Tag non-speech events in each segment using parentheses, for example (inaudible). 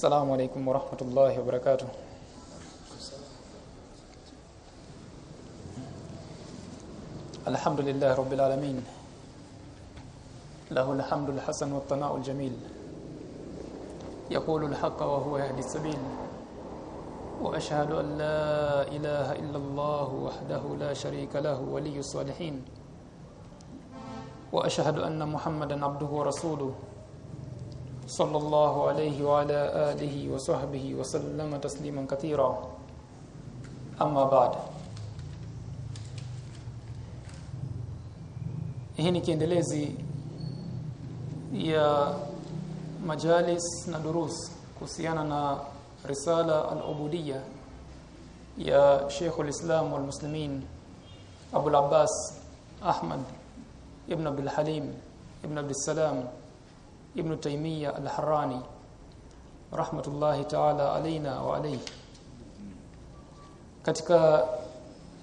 السلام عليكم ورحمة الله وبركاته. الحمد لله رب العالمين. له الحمد الحسن والثناء الجميل. يقول الحق وهو يهدي السبيل. وأشهد أن لا إله إلا الله وحده لا شريك له ولي الصالحين. وأشهد أن محمدا عبده ورسوله. صلى الله عليه وعلى آله وصحبه وسلم تسليما كثيرا. أما بعد. هني كندلزي يا مجالس ندروس كسياننا رسالة العبودية يا شيخ الإسلام والمسلمين أبو العباس أحمد ابن عبد الحليم ابن عبد السلام ibn Taymiyyah al-Harrani rahmatullahi ta'ala alaina wa alayhi. Katika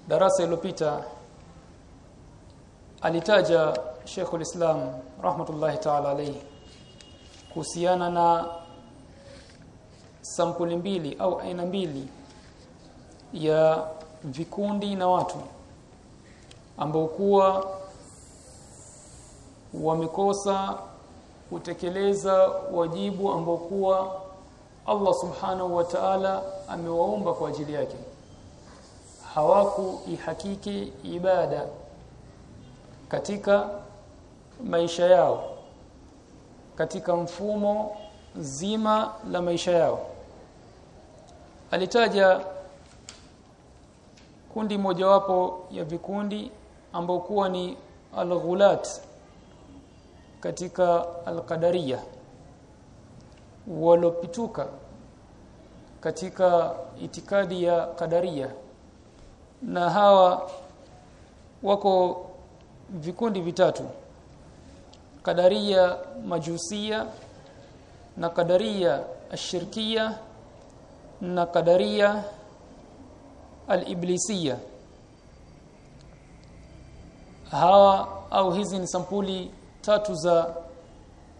darasa iliyopita alitaja Sheikh al-Islam rahmatullahi ta'ala alayhi kuhusiana na sampuli mbili au aina mbili ya vikundi na watu ambao kuwa wamekosa kutekeleza wajibu ambao kuwa Allah subhanahu wa ta'ala amewaumba kwa ajili yake. Hawakuihakiki ibada katika maisha yao katika mfumo zima la maisha yao. Alitaja kundi mojawapo ya vikundi ambao kuwa ni al-ghulat katika al-qadariyya walopituka katika itikadi ya Qadariya na hawa wako vikundi vitatu Qadariya majusia na Qadariya ashirkia na qadariya aliblisia hawa au hizi ni sampuli tatu za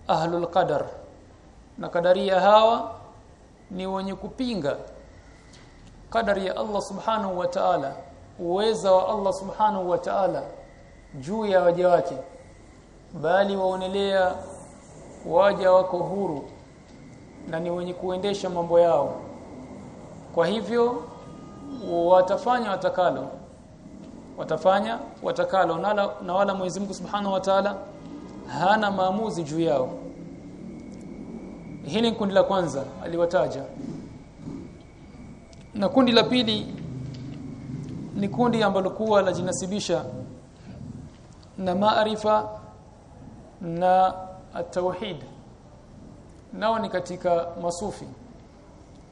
ahlul qadar. Na kadaria hawa ni wenye kupinga kadari ya Allah subhanahu wa ta'ala uweza wa Allah subhanahu wa ta'ala juu ya waja wake bali waonelea waja wako huru na ni wenye kuendesha mambo yao. Kwa hivyo watafanya watakalo watafanya watakalo na, wala Mwenyezi Mungu Subhanahu wa Ta'ala hana maamuzi juu yao. Hili kundi la kwanza aliwataja. Na kundi la pili ni kundi ambalo kuwa lajinasibisha na maarifa na at-tauhid. Nao ni katika masufi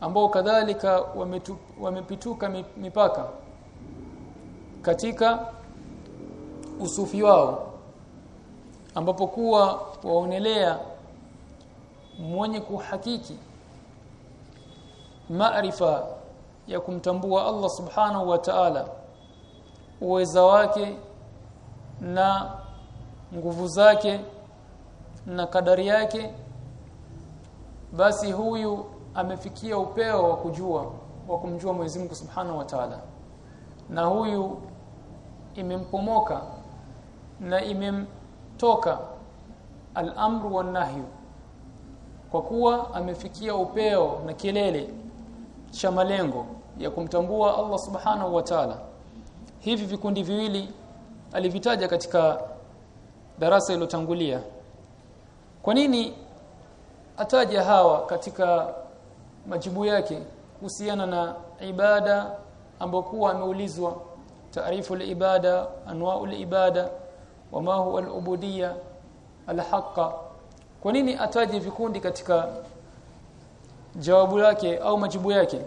ambao kadhalika wamepituka mipaka katika usufi wao ambapo kuwa waonelea mwenye kuhakiki maarifa ya kumtambua Allah subhanahu wa ta'ala uweza wake na nguvu zake na kadari yake basi huyu amefikia upeo wa kujua wa kumjua Mwenyezi Mungu Subhanahu wa Ta'ala. Na huyu imempomoka na imemtoka al-amru wan kwa kuwa amefikia upeo na kilele cha malengo ya kumtambua Allah Subhanahu wa Ta'ala. Hivi vikundi viwili alivitaja katika darasa iliyotangulia kwa nini ataja hawa katika majibu yake kuhusiana na ibada ambayo kuwa ameulizwa? Taarifu al-ibada anwa'ul ibada wama huwa al-ubudiyya al-haqqa. Kwa nini ataje vikundi katika jawabu lake au majibu yake? (clears throat)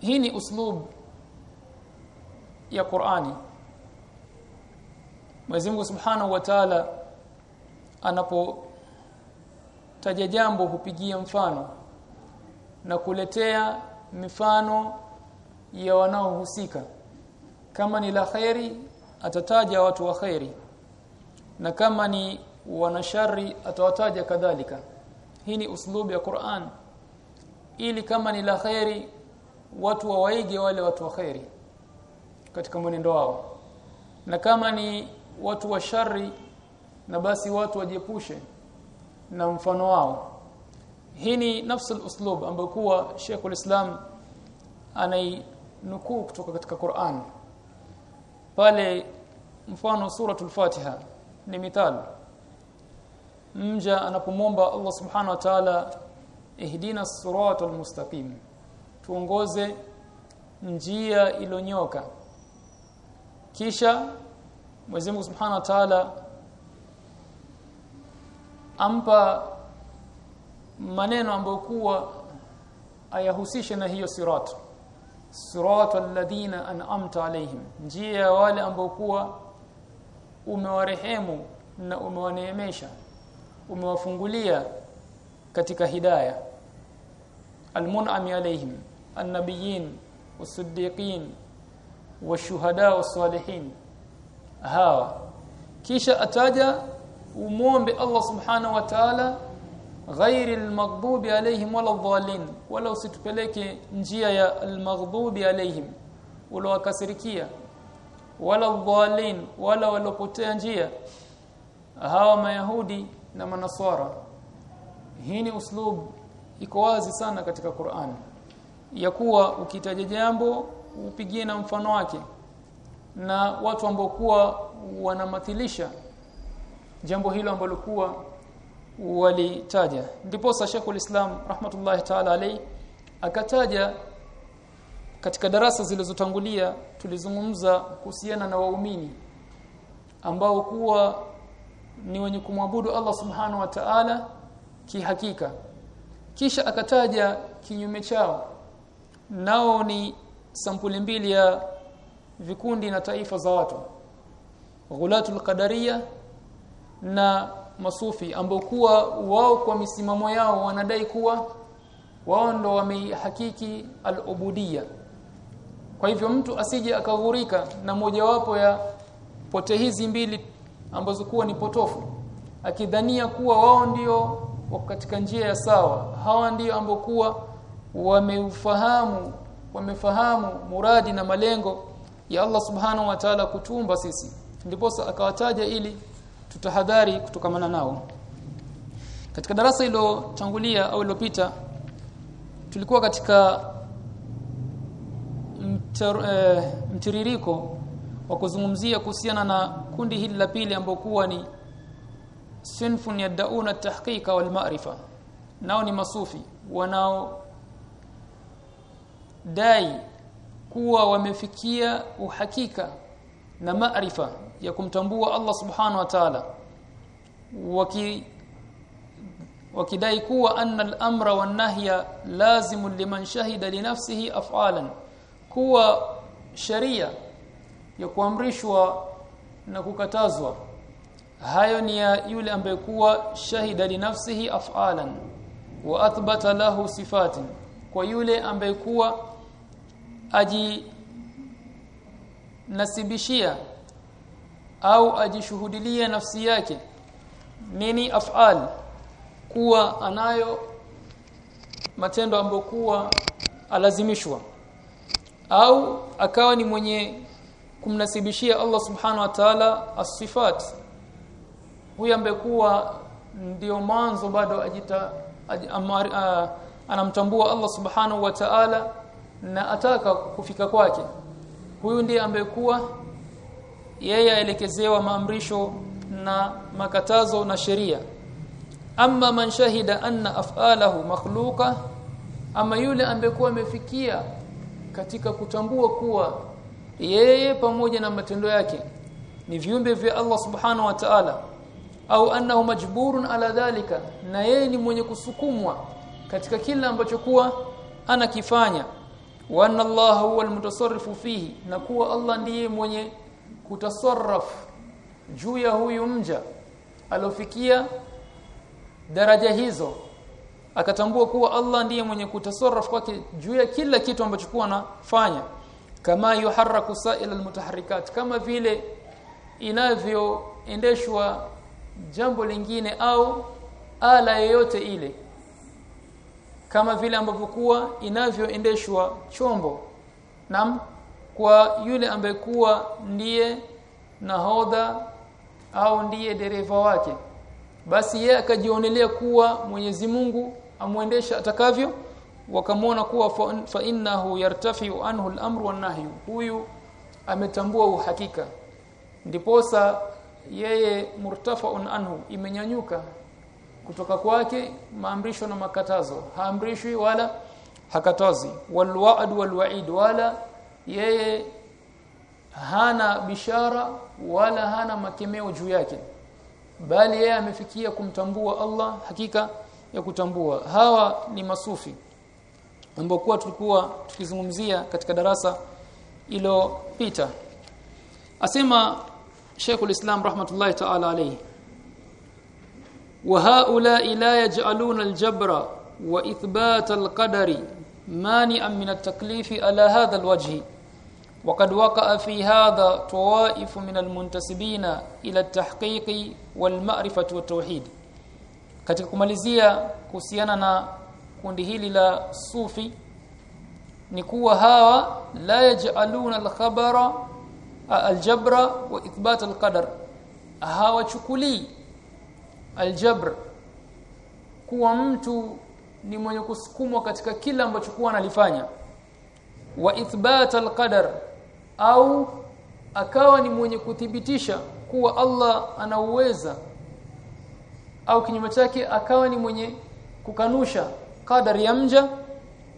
Hii ni uslub ya Qur'ani. Mwenyezi Mungu Subhanahu wa Ta'ala anapotaja jambo hupigia mfano na kuletea mifano ya wanaohusika. Kama ni la khairi atataja watu wa khairi na kama ni wanashari atawataja kadhalika. Hii ni uslubu ya Qur'an. Ili kama ni la khairi watu wawaige wale watu wa khairi katika mwenendo wao. Na kama ni watu wa shari na basi watu wajiepushe na mfano wao. Hii ni nafsi uslub ambayo kuwa Sheikh islam anainukuu kutoka katika Qur'an pale mfano suratul Fatiha ni mithal mja anapomwomba Allah subhanahu wa ta'ala ihdina siratal mustaqim tuongoze njia ilonyoka kisha Mwenyezi Mungu Subhanahu wa Ta'ala ampa maneno ambayo kuwa ayahusishe na hiyo sirat siratal ladina an'amta alaihim njia ya wale ambao kuwa umewarehemu na umewaneemesha umewafungulia katika hidaya. Almun'ami alaihim annabiyin wasiddiqin washuhada wasalihin hawa. Kisha ataja umombe Allah subhanahu wa ta'ala ghairi almaghdubi alayhim wala dhalin wala usitupeleke njia ya almaghdubi alayhim wala wakasirikia wala dhalin wala walopotea njia hawa mayahudi na manaswara. Hii ni uslub iko wazi sana katika Qur'an ya kuwa ukitaja jambo upigie na mfano wake na watu ambao kuwa wanamathilisha jambo hilo ambalo kuwa walitaja. Ndipo Sheikhul Islam rahmatullahi ta'ala alayhi akataja katika darasa zilizotangulia tulizungumza kuhusiana na waumini ambao kuwa ni wenye kumwabudu Allah subhanahu wa ta'ala kihakika. Kisha akataja kinyume chao. Nao ni sampuli mbili ya vikundi na taifa za watu. Ghulatul qadariyah na masufi ambao kuwa wao kwa misimamo yao wanadai kuwa wao ndo wamehakiki al-ubudiyya. Kwa hivyo mtu asije akaghurika na mojawapo ya pote hizi mbili ambazo kuwa ni potofu akidhania kuwa wao ndio katika njia ya sawa hawa ndio ambao kuwa wameufahamu wamefahamu muradi na malengo ya Allah subhanahu wa ta'ala kutumba sisi. Ndipo akawataja ili tutahadhari kutokamana nao. Katika darasa hilo tangulia au ilopita tulikuwa katika mtar, e, mtiririko wa kuzungumzia kuhusiana na kundi hili la pili ambao kuwa ni sinfun yad'una at-tahqiqa wal ma'rifa. Nao ni masufi wanao dai kuwa wamefikia uhakika na maarifa ya kumtambua Allah subhanahu wa ta'ala waki wakidai kuwa anna al-amra wan nahya lazimu liman shahida li nafsihi af'alan kuwa sharia ya kuamrishwa na kukatazwa hayo ni ya yule ambaye kuwa shahida li nafsihi af'alan wa athbata lahu sifatin kwa yule ambaye kuwa aji nasibishia au ajishuhudilie nafsi yake nini afal kuwa anayo matendo ambayo kuwa alazimishwa au akawa ni mwenye kumnasibishia Allah subhanahu wa ta'ala as-sifat huyu ambaye kuwa ndio mwanzo bado ajita aj, amar, uh, anamtambua Allah subhanahu wa ta'ala na ataka kufika kwake huyu ndiye ambaye kuwa yeye aelekezewa maamrisho na makatazo na sheria. Amma man shahida anna af'alahu makhluqa ama yule ambekuwa amefikia katika kutambua kuwa yeye pamoja na matendo yake ni viumbe vya Allah subhanahu wa ta'ala au annahu majburun ala dhalika na yeye ni mwenye kusukumwa katika kila ambacho kuwa anakifanya. Wa anna Allah huwa almutasarrifu fihi na kuwa Allah ndiye mwenye kutasarraf juu ya huyu mja alofikia daraja hizo akatambua kuwa Allah ndiye mwenye kutasarraf kwake juu ya kila kitu ambacho kuwa anafanya. Kama yuharraku sa'il almutaharikat kama vile inavyoendeshwa jambo lingine au ala yoyote ile kama vile ambavyo kuwa inavyoendeshwa chombo. Nam kwa yule ambaye kuwa ndiye nahodha au ndiye dereva wake. Basi yeye akajionelea kuwa Mwenyezi Mungu amwendesha atakavyo wakamwona kuwa fa, innahu yartafi'u anhu al-amru huyu ametambua uhakika. Ndiposa yeye murtafaun anhu imenyanyuka kutoka kwake maamrisho na makatazo. Haamrishwi wala hakatazi walwa'd walwa'id wala yeye hana bishara wala hana makemeo juu yake bali yeye amefikia kumtambua Allah hakika ya kutambua. Hawa ni masufi ambao kwa tulikuwa tukizungumzia katika darasa iliyopita. Asema Sheikh ulislam rahmatullahi ta'ala alayhi wa haula la yaj'aluna al-jabra wa ithbat al-qadari mani'an min at-taklifi ala hadha al-wajhi وقد وقع في هذا طوائف من المنتسبين إلى التحقيق والمعرفة والتوحيد katika kumalizia kuhusiana na kundi hili la sufi ni kuwa hawa la yaj'aluna al-khabara al-jabra wa ithbat al-qadar hawachukuli al-jabr kuwa mtu ni mwenye kusukumwa katika kila ambacho kuwa analifanya. Wa ithbat al-qadar au akawa ni mwenye kuthibitisha kuwa Allah anauweza au kinyume chake akawa ni mwenye kukanusha qadar ya mja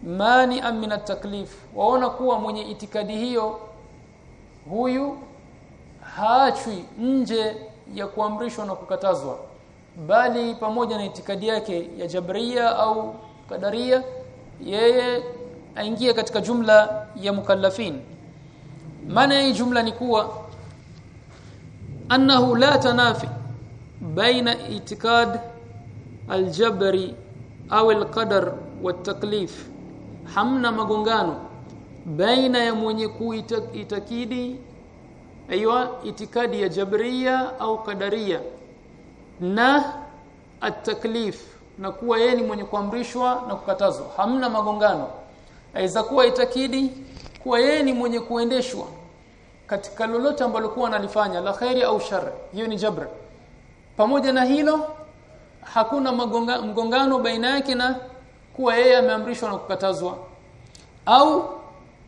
mani amina taklif waona kuwa mwenye itikadi hiyo huyu haachwi nje ya kuamrishwa na kukatazwa bali pamoja na itikadi yake ya jabria au kadaria yeye aingia katika jumla ya mukallafin. Maana hii jumla ni kuwa annahu la tanafi baina itikad aljabri au alqadar wataklif hamna magongano baina ya mwenye kuitakidi aiywa itikadi ya jabria au kadaria na ataklif na kuwa yeye ni mwenye kuamrishwa na kukatazwa. Hamna magongano. Aweza kuwa itakidi kuwa yeye ni mwenye kuendeshwa katika lolote ambalo kuwa analifanya la khairi au shar hiyo ni jabra pamoja na hilo hakuna magonga, mgongano baina yake na kuwa yeye ameamrishwa na kukatazwa. Au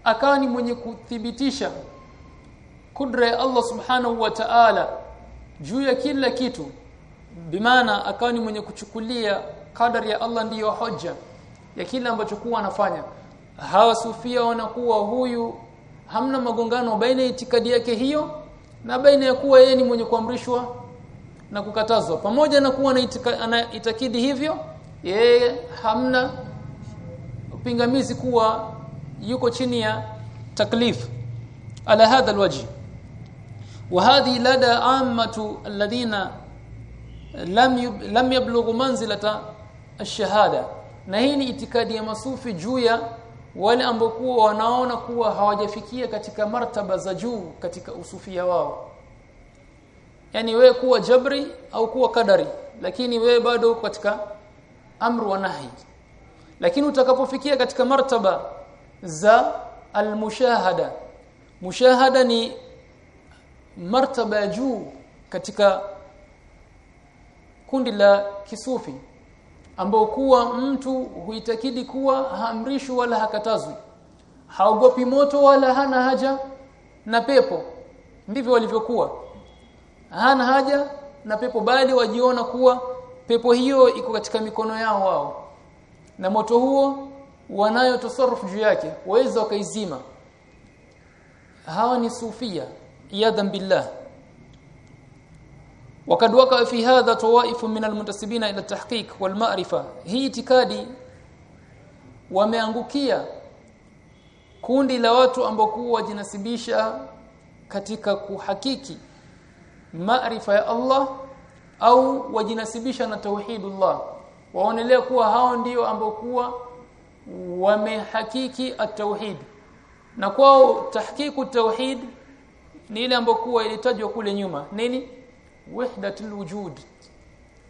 akawa ni mwenye kuthibitisha kudra ya Allah subhanahu wa ta'ala juu ya kila kitu bimaana akawa ni mwenye kuchukulia kadari ya Allah ndiyo hoja ya kila ambacho kuwa anafanya. Hawa sufia wanakuwa huyu hamna magongano baina ya itikadi yake hiyo na baina ya kuwa yeye ni mwenye kuamrishwa na kukatazwa. Pamoja na kuwa anaitakidi hivyo yeye hamna pingamizi kuwa yuko chini ya taklif. Ala hadha alwaji wa hadhi lada amatu alladhina lam yub, yablughu manzilata ash-shahada. Na hii ni itikadi ya masufi juu ya wale ambao wanaona kuwa hawajafikia katika martaba za juu katika usufia wao. Yani we kuwa jabri au kuwa kadari lakini we bado uko katika amru wa nahi lakini utakapofikia katika martaba za almushahada mushahada ni martaba ya juu katika kundi la kisufi ambao kuwa mtu huitakidi kuwa haamrishwi wala hakatazwi. Haogopi moto wala hana haja na pepo. Ndivyo walivyokuwa. Hana haja na pepo bali wajiona kuwa pepo hiyo iko katika mikono yao wao. Na moto huo wanayo tasarufu juu yake waweza wakaizima. Hawa ni sufia iyadhan billah وقد وقع في هذا طوائف من المنتسبين الى التحقيق والمعرفه hii itikadi wameangukia kundi la watu ambao kuwa wajinasibisha katika kuhakiki maarifa ya Allah au wajinasibisha na tauhidullah waonelea kuwa hao ndio ambao kuwa wamehakiki at-tauhid na kwao tahqiqu tauhid ni ile ambayo kuwa ilitajwa kule nyuma nini Wahdatul wujud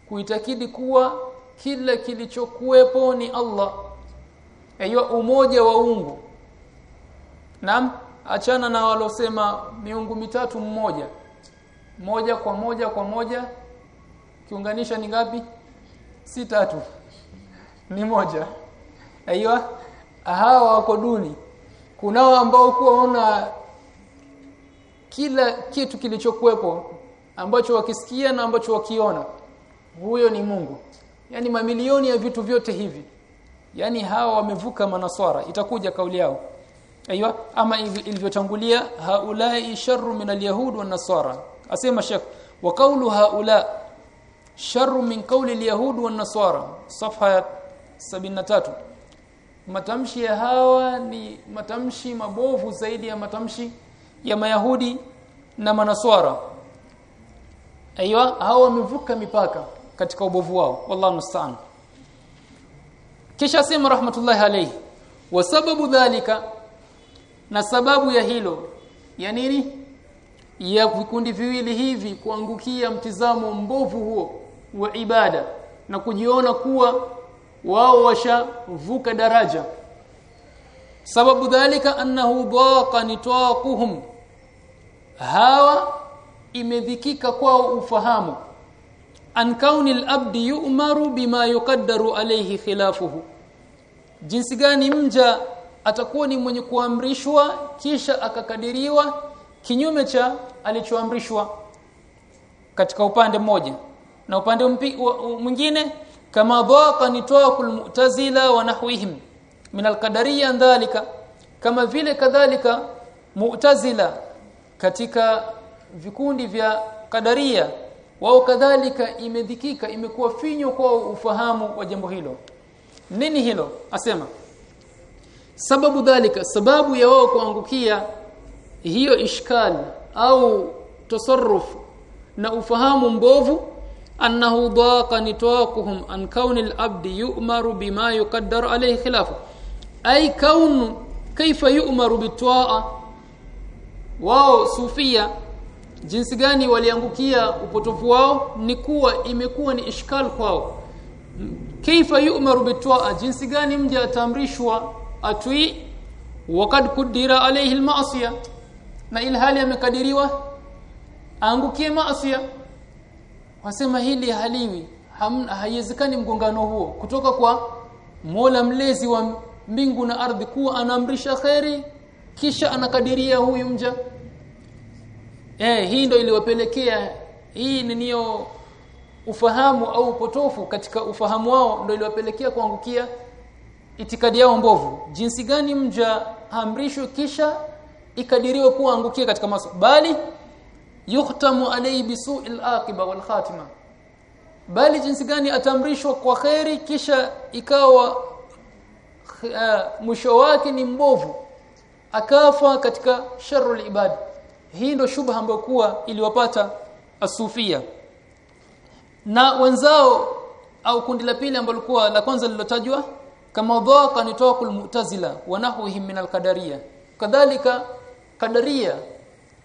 kuitakidi kuwa kila kilichokuwepo ni Allah. Aiyo umoja wa ungu naam achana na walosema miungu mitatu mmoja. Moja kwa moja kwa moja. Kiunganisha ni ngapi? Si tatu. Ni moja. Aiyo hawa wako duni. Kunao ambao kuwaona kila kitu kilichokuwepo ambacho wakisikia na ambacho wakiona. Huyo ni Mungu. Yani mamilioni ya vitu vyote hivi. Yani hawa wamevuka manaswara. Itakuja kauli yao. Aiywa ama ilivyotangulia haulai sharru min alyahud wan nasara. Asema shek wa qawlu haula sharru min qawli alyahud wan nasara. Safha 73 matamshi ya hawa ni matamshi mabovu zaidi ya matamshi ya mayahudi na manaswara aiywa hao wamevuka mipaka katika ubovu wao. Wallahu musta'an. Kisha sema rahmatullahi alayhi wa sababu dhalika na sababu ya hilo ya nini? Ya vikundi viwili hivi kuangukia mtizamo mbovu huo wa ibada na kujiona kuwa wao washavuka daraja. Sababu dhalika annahu daqa nitaquhum hawa imedhikika kwao ufahamu. An kauni al-abdi yu'maru bima yuqaddaru alayhi khilafuhu. Jinsi gani mja atakuwa ni mwenye kuamrishwa kisha akakadiriwa kinyume cha alichoamrishwa. Katika upande mmoja. Na upande mwingine kama dhaqa nitaqul mu'tazila wa nahwihim min al-qadariyya dhalika kama vile kadhalika mu'tazila katika vikundi vya kadaria wao kadhalika imedhikika imekuwa finyo kwa ufahamu wa jambo hilo. Nini hilo? Asema sababu dhalika sababu ya wao kuangukia hiyo ishkal au tasarruf na ufahamu mbovu annahu daqa nitaquhum an kauni al-abdi yu'maru bima yuqaddar alayhi khilafu. Ay kaunu kaifa yu'maru bitwa'a? Wao sufia jinsi gani waliangukia upotofu wao ni kuwa imekuwa ni ishkal kwao. Kaifa yu'maru bitwa'a jinsi gani mja atamrishwa atui wakad kudira alayhi almasiya na ilhali amekadiriwa aangukie maasiya wasema hili haliwi haiwezekani mgongano huo. Kutoka kwa Mola mlezi wa mbingu na ardhi kuwa anaamrisha khairi kisha anakadiria huyu mja eh hii ndio iliwapelekea. Hii ni niyo ufahamu au upotofu katika ufahamu wao ndio iliwapelekea kuangukia itikadi yao mbovu. Jinsi gani mja amrishwe kisha ikadiriwe kuwa angukia katika maso. Bali yuhtamu alayhi bisu'il aqiba wal khatima. Bali jinsi gani atamrishwa kwa khairi kisha ikawa uh, mwisho wake ni mbovu. Akafa katika sharrul ibad hii ndio shubha ambayo kuwa iliwapata asufia na wenzao au kundi la pili ambalo kuwa la kwanza lilotajwa kama dhaqa tawakul mu'tazila wa nahwihim min al-qadariyah kadhalika kadaria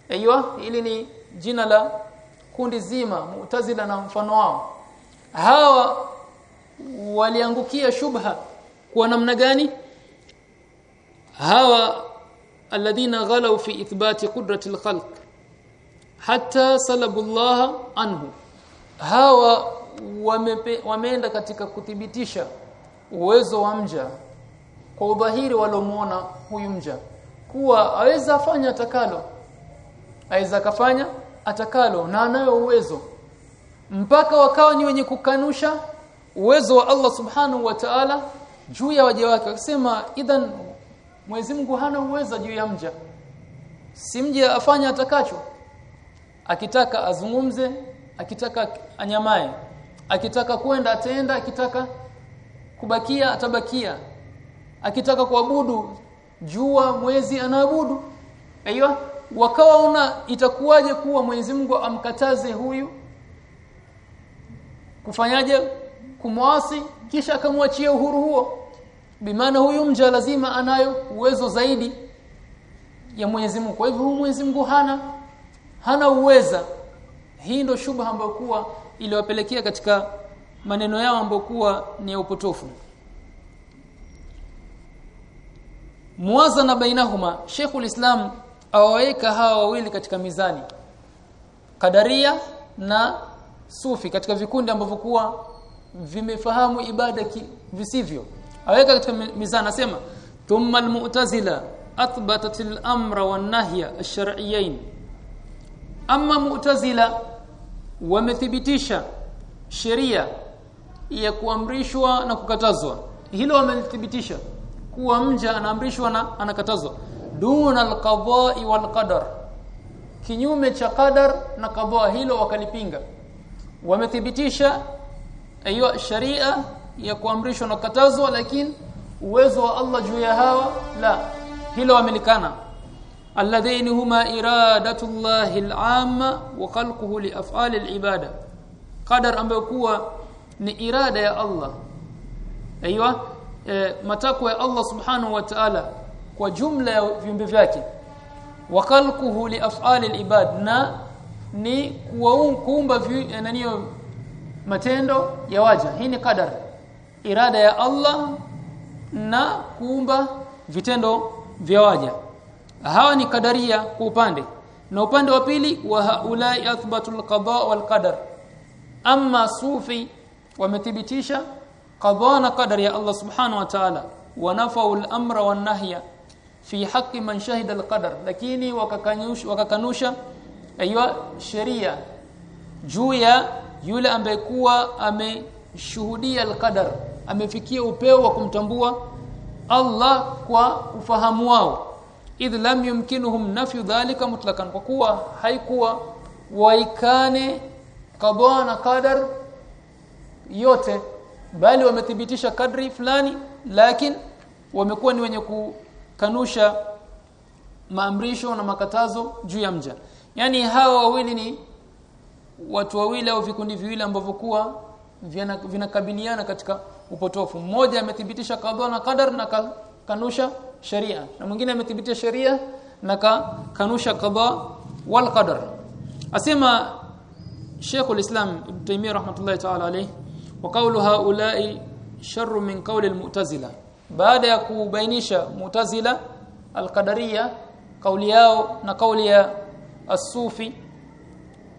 aiywa ili ni jina la kundi zima mu'tazila na mfano wao. Hawa waliangukia shubha kwa namna gani? Hawa alladhina ghalau fi ithbati qudrati al-khalq hatta salabu Allah anhu. Hawa wameenda katika kuthibitisha uwezo wa mja kwa udhahiri walomuona huyu mja kuwa aweza afanya atakalo aweza kafanya atakalo na anayo uwezo mpaka wakawa ni wenye kukanusha uwezo wa Allah subhanahu wa ta'ala juu ya waja wake akisema idhan Mwenyezi Mungu hana uwezo juu ya mja. Si mja afanya atakacho. Akitaka azungumze akitaka anyamae akitaka kwenda ataenda. Akitaka kubakia atabakia. Akitaka kuabudu jua mwezi anaabudu. Aiyo wakawa una itakuwaje kuwa Mwenyezi Mungu amkataze huyu? Kufanyaje? Kumwasi kisha akamwachia uhuru huo bimaana huyu mja lazima anayo uwezo zaidi ya Mwenyezi Mungu. Kwa hivyo Mwenyezi Mungu hana hana uweza. Hii ndio shubha ambayo kuwa iliwapelekea katika maneno yao ambayo kuwa ni ya upotofu. Muwazana bainahuma Sheikhul ulislam awaweka hawa wawili katika mizani Kadaria na Sufi katika vikundi ambavyo kuwa vimefahamu ibada ki, visivyo aweka katika mizani anasema thumma almu'tazila athbatat al-amra wan-nahya ash-shar'iyyain amma mu'tazila wamethibitisha sheria ya kuamrishwa na kukatazwa. Hilo wamelithibitisha kuwa mja anaamrishwa na anakatazwa. Duna alqada'i walqadar kinyume cha qadar na qada hilo wakalipinga. Wamethibitisha hiyo sharia ya kuamrishwa na kukatazwa lakini uwezo wa Allah juu ya hawa la hilo wamelikana. Alladhaini huma iradatullahi al'amma wa khalquhu li af'ali al'ibada. Qadar ambayo kuwa ni irada ya Allah. Aiywa e, matakwa ya Allah subhanahu wa ta'ala kwa jumla ya viumbe vyake. Wa khalquhu li af'ali al-ibad na ni kuumba naniyo matendo ya waja. Hii ni qadar irada ya Allah na kuumba vitendo vya waja. Hawa ni kadaria kwa upande. Na upande wa pili wa haulai athbatul qada wal qadar. Amma sufi wamethibitisha qada na qadar ya Allah subhanahu wa ta'ala. Wanafau al-amra wan nahya fi haqqi man shahida al-qadar. Lakini wakakanusha wakakanusha aiywa sheria juu ya yule ambaye kuwa ameshuhudia al-qadar amefikia upeo wa kumtambua Allah kwa ufahamu wao. Idh lam yumkinuhum nafyu dhalika mutlakan kwa kuwa haikuwa waikane qada na qadar yote bali wamethibitisha kadri fulani lakini wamekuwa ni wenye kukanusha maamrisho na makatazo juu ya mja. Yani hawa wawili ni watu wawili au vikundi viwili ambavyo kuwa vinakabiliana katika upotofu. Mmoja amethibitisha kadha na qadar na kanusha sharia. Na mwingine amethibitisha sharia na kanusha qadha wal qadar. Asema Sheikh al-Islam Ibn Taymiyyah rahmatullahi ta'ala alayhi wa qawlu haula'i sharru min qawli al-mu'tazila. Baada ya kubainisha mu'tazila al-Qadariyah kauli yao na kauli ya as-sufi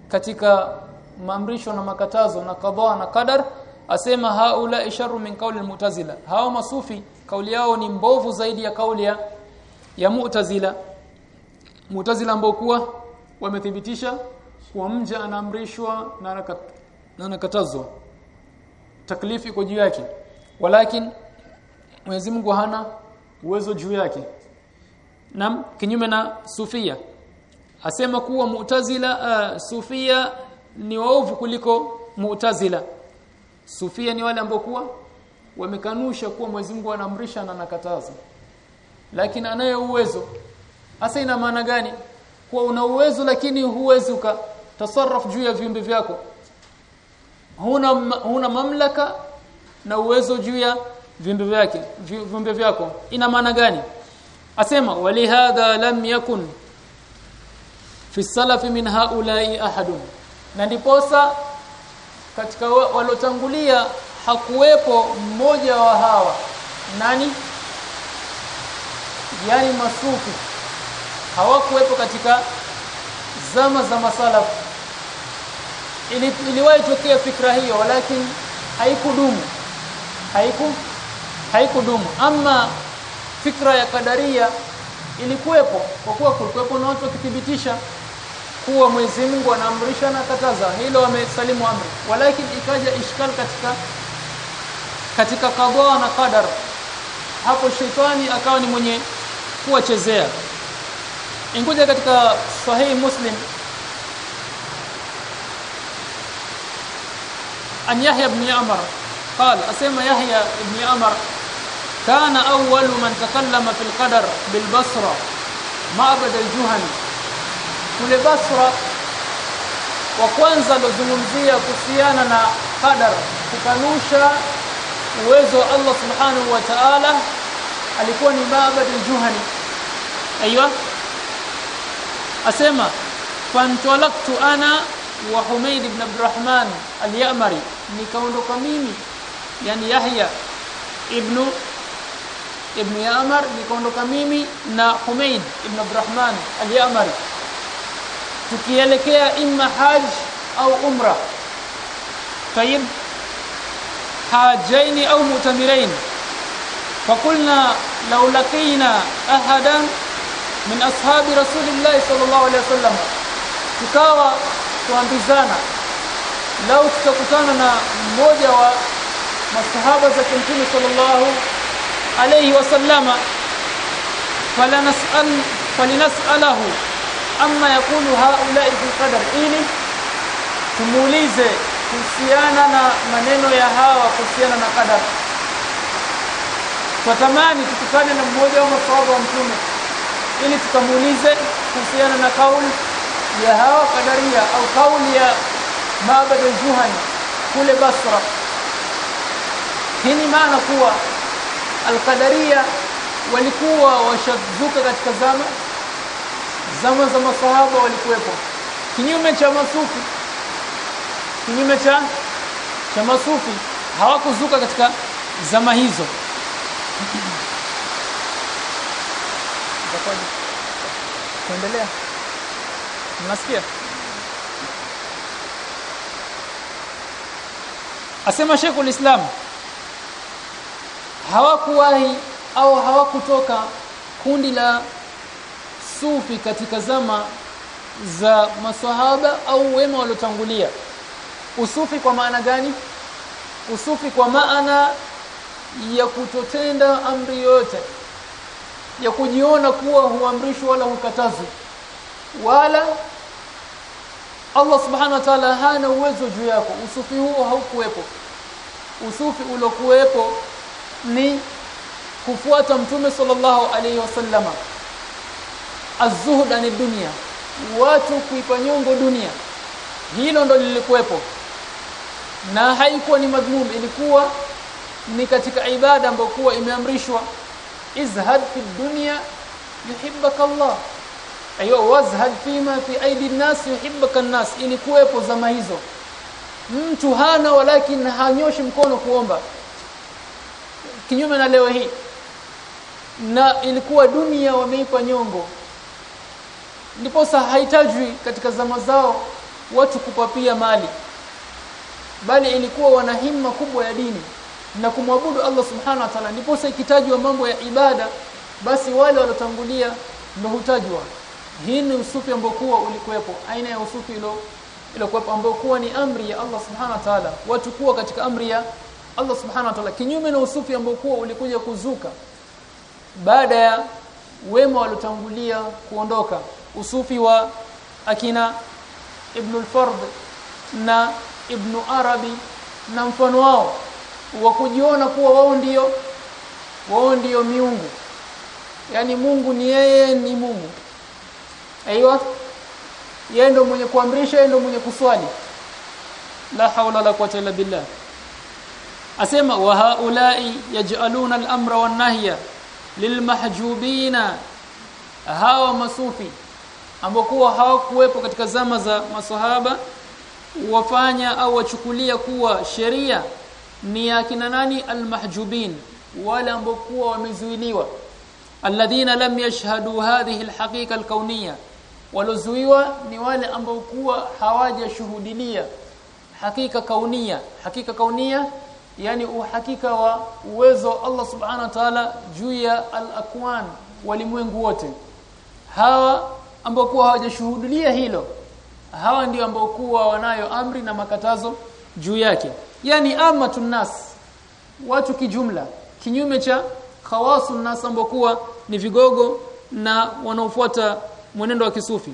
katika maamrisho na makatazo na qada na qadar asema haula sharru min kauli almu'tazila. Hawa masufi kauli yao ni mbovu zaidi ya kauli ya ya mu'tazila. Mu'tazila ambao kuwa wamethibitisha kwa mja anaamrishwa na anakatazwa. Taklifi kwa juu yake. Walakin Mwenyezi Mungu hana uwezo juu yake. Na kinyume na sufia. Asema kuwa mu'tazila uh, sufia ni waovu kuliko mu'tazila sufia ni wale ambao kuwa wamekanusha kuwa Mwenyezi Mungu anaamrisha na anakataza. Lakini anaye uwezo. Hasa ina maana gani? Kuwa una uwezo lakini huwezi ukatasarraf juu ya viumbe vyako. Huna huna mamlaka na uwezo juu ya viumbe vyake viumbe vyako. Ina maana gani? Asema walihadha lam yakun fi salafi min haula'i ahadun. Na ndiposa katika walotangulia hakuwepo mmoja wa hawa. Nani? Yani masufi. Hawakuwepo katika zama za masalaf ili iliwahi tokea fikra hiyo lakini haikudumu. Haiku haikudumu. Ama fikra ya kadaria ilikuwepo kwa kuwa kulikuwepo na watu wakithibitisha kuwa Mwenyezi Mungu anaamrisha na kataza hilo wamesalimu amri walakin ikaja ishkal katika katika qadha na qadar hapo shetani akawa ni mwenye kuwachezea ingoja katika sahihi muslim an yahya ibn amr قال اسمع يحيى ابن عمر كان اول من تكلم في القدر بالبصره معبد الجهني kule Basra wa kwanza alozungumzia kuhusiana na qadar kukanusha uwezo wa Allah subhanahu wa ta'ala. Alikuwa ni Ma'bad al-Juhani. Aiywa. Asema fantolaktu ana wa Humayd ibn Abdurrahman al-Ya'mari. Nikaondoka mimi yani Yahya ibn ibn Ya'mar. Nikaondoka mimi na Humaid ibn Abdurrahman al-Ya'mari tukielekea imma haj au umra طيب حاجين أو مؤتمرين فقلنا لو لقينا احدا من اصحاب رسول الله صلى الله عليه tukawa tuambizana lau tutakutana na mmoja wa masahaba za Mtume sallallahu alayhi wasallama falanasal falinasalahu amma yakulu haulai fi qadar. Ili tumuulize kuhusiana na maneno ya hawa kuhusiana na qadar. Tutamani tukutane na mmoja wa masahaba wa mtume. Ili tukamuulize kuhusiana na kauli ya hawa kadaria au kauli ya Maabad al-Juhani kule Basra. Hii maana kuwa al-Qadaria walikuwa washazuka katika zama zama za masahaba walikuwepo. Kinyume cha masufi. Kinyume cha cha masufi. Hawakuzuka katika zama hizo. Tuendelea. Mnasikia? Asema Sheikhul Islam hawakuwahi au hawakutoka kundi la sufi katika zama za maswahaba au wema waliotangulia. Usufi kwa maana gani? Usufi kwa maana ya kutotenda amri yote ya kujiona kuwa huamrishwi wala hukatazwi wala Allah subhanahu wa ta'ala hana uwezo juu yako. Usufi huo haukuwepo. Usufi uliokuwepo ni kufuata mtume sallallahu alayhi wasallama az-zuhd ani dunia. Watu kuipa nyongo dunia. Hilo ndo lilikuwepo. Na haikuwa ni madhmum ilikuwa ni katika ibada ambayo kuwa imeamrishwa. Izhad fi dunya yuhibbaka Allah. Ayo wazhad fima fi aidi nas yuhibbaka an-nas ilikuwepo zama hizo. Mtu hana walakin hanyoshi mkono kuomba. Kinyume na leo hii. Na ilikuwa dunia wameipa nyongo ndiposa haitajwi katika zama zao watu kupapia mali bali ilikuwa wana himma kubwa ya dini na kumwabudu Allah subhanahu wa ta'ala. Ndiposa ikitajwa mambo ya ibada basi wale walotangulia ndio hutajwa hii ni usufi ambao ulikuwepo aina ya usufi ilo ilikuwepo ambao kuwa ni amri ya Allah subhanahu wa ta'ala. Watu kuwa katika amri ya Allah subhanahu wa ta'ala. Kinyume na usufi ambao kuwa ulikuja kuzuka baada ya wema walotangulia kuondoka usufi wa akina Ibn al-Fard na Ibn Arabi na mfano wao wa kujiona kuwa wao ndio wao ndio miungu. Yani Mungu ni yeye ni Mungu. Aiyo yeye ndio mwenye kuamrisha yeye ndio mwenye kuswali. La haula la quwwata illa billah. Asema wa haulai yaj'aluna al-amra wan-nahya lilmahjubina. Hawa masufi ambao kuwa hawakuwepo katika zama za maswahaba wafanya au wachukulia kuwa sheria ni akina nani? Almahjubin wale ambao kuwa wamezuiliwa. Alladhina lam yashhadu hadhihi alhaqiqa alkauniyya walozuiwa ni wale ambao kuwa hawajashuhudilia hakika kaunia hakika kaunia yani uhakika wa uwezo Allah subhanahu wa ta'ala juu ya alakwan walimwengu wote. Hawa ambao kuwa hawajashuhudia hilo hawa ndio ambao kuwa wanayo amri na makatazo juu yake yani amatun nas watu kijumla kinyume cha khawasun nas ambao kuwa ni vigogo na wanaofuata mwenendo wa kisufi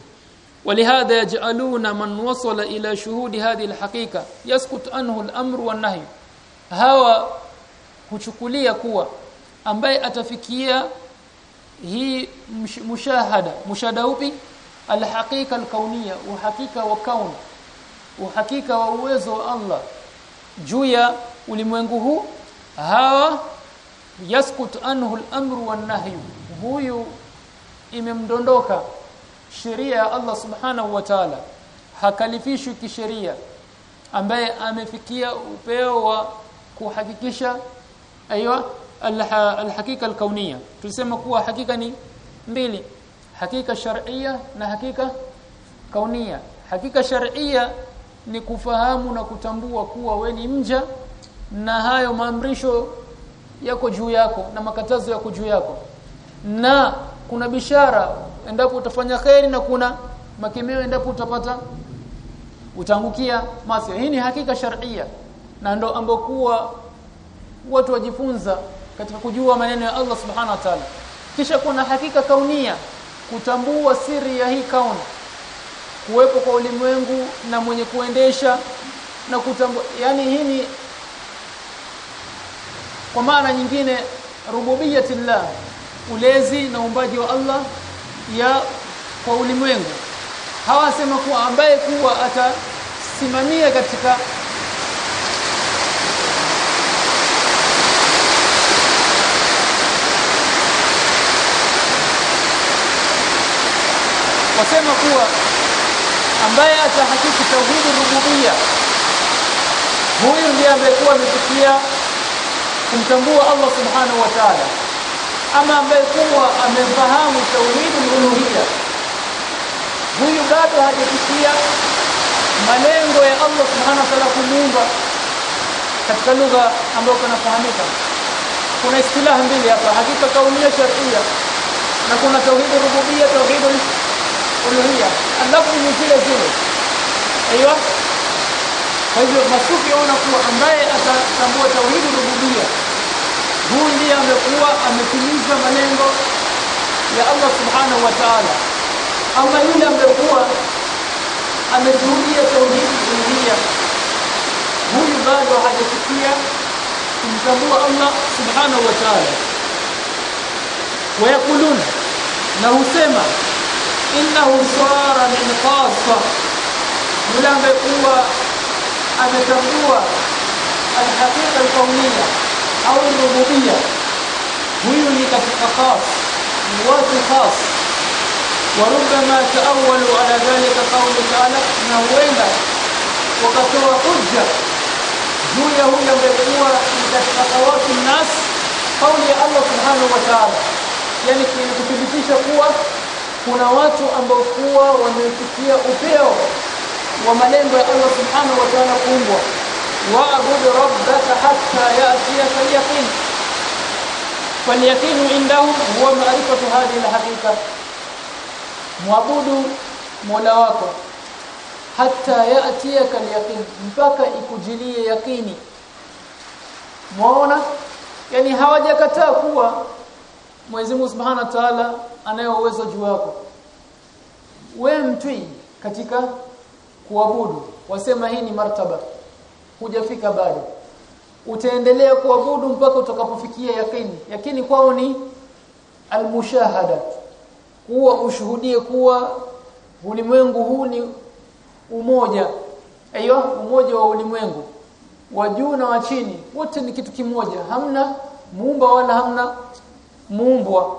ولهذا يجعلون من وصل إلى شهود هذه الحقيقة يسكت عنه الأمر والنهي hawa huchukulia kuwa ambaye atafikia hii mushahada. Mushahada upi? Alhaqiqa alkauniyya uhakika wa kaun uhakika wa uwezo wa Allah. Juu ya ulimwengu huu hawa yaskut anhu al-amru wan-nahyu huyu imemdondoka sheria ya Allah subhanahu wa ta'ala. Hakalifishwi kisheria. Ambaye amefikia upeo wa kuhakikisha aiywa alhakika alkaunia tulisema kuwa hakika ni mbili hakika shar'ia na hakika kaunia hakika shar'ia ni kufahamu na kutambua kuwa we ni mja na hayo maamrisho yako juu yako na makatazo yako juu yako na kuna bishara endapo utafanya kheri na kuna makemeo endapo utapata utangukia masia hii ni hakika shar'ia. Na ndo ambokuwa watu wajifunza katika kujua maneno ya Allah subhanahu wa ta'ala. Kisha kuna hakika kaunia kutambua siri ya hii kauni. Kuwepo kwa ulimwengu na mwenye kuendesha na kutambua yani hii ni kwa maana nyingine rububiyatillah ulezi na uumbaji wa Allah ya kwa ulimwengu. Hawasema kuwa ambaye kuwa atasimamia katika wasema kuwa ambaye atahakiki tauhidi rububia huyu ndiye amekuwa amefikia kumtambua Allah subhanahu wa ta'ala ama ambaye kuwa amefahamu tauhidi uluhia huyu bado hajafikia malengo ya Allah subhanahu wa ta'ala kumuumba katika lugha ambayo kunafahamika kuna istilaha mbili hapa hakika kaunia sharia na kuna tauhid rububia tauhid uluhia alafu ni zile zile. Aiyo kwa hivyo masufi yaona kuwa ambaye atatambua tauhidi rububia huyu ndiye amekuwa ametimiza malengo ya Allah subhanahu wa ta'ala. Ama yule amekuwa amezuia tauhidi uluhia huyu bado hajafikia kumtambua Allah subhanahu wa ta'ala. Wayakuluna na husema إنه صار من خاصة ملام بقوة أن تبقوة الحقيقة الكونية أو الربوبية هي لكفق خاص مواد خاص وربما تأول على ذلك قول تعالى إنه نوينا وقتوا حجة جوية هم بقوة لتشقوات الناس قول الله سبحانه وتعالى يعني كتبتيش قوة kuna watu ambao kuwa wamefikia upeo wa malengo ya Allah subhanahu wa ta'ala kuumbwa. Abudu rabbaka hatta ya'tiya al-yaqin. Falyaqinu indahu huwa ma'rifatu hadhihi al-haqiqa. Mu'budu mola wako hatta ya'tiya al-yaqin mpaka ikujilie yaqini. Muona yani hawajakataa kuwa Mwenyezi Mungu Subhanahu wa Ta'ala anayo uwezo juu yako. We mtwi katika kuabudu. Wasema hii ni martaba. Hujafika bado. Utaendelea kuabudu mpaka utakapofikia yakini yakini kwao ni almushahada. Kuwa ushuhudie kuwa ulimwengu huu ni umoja. Aiyo umoja wa ulimwengu. Wa juu na wa chini. Wote ni kitu kimoja. Hamna muumba wala hamna muumbwa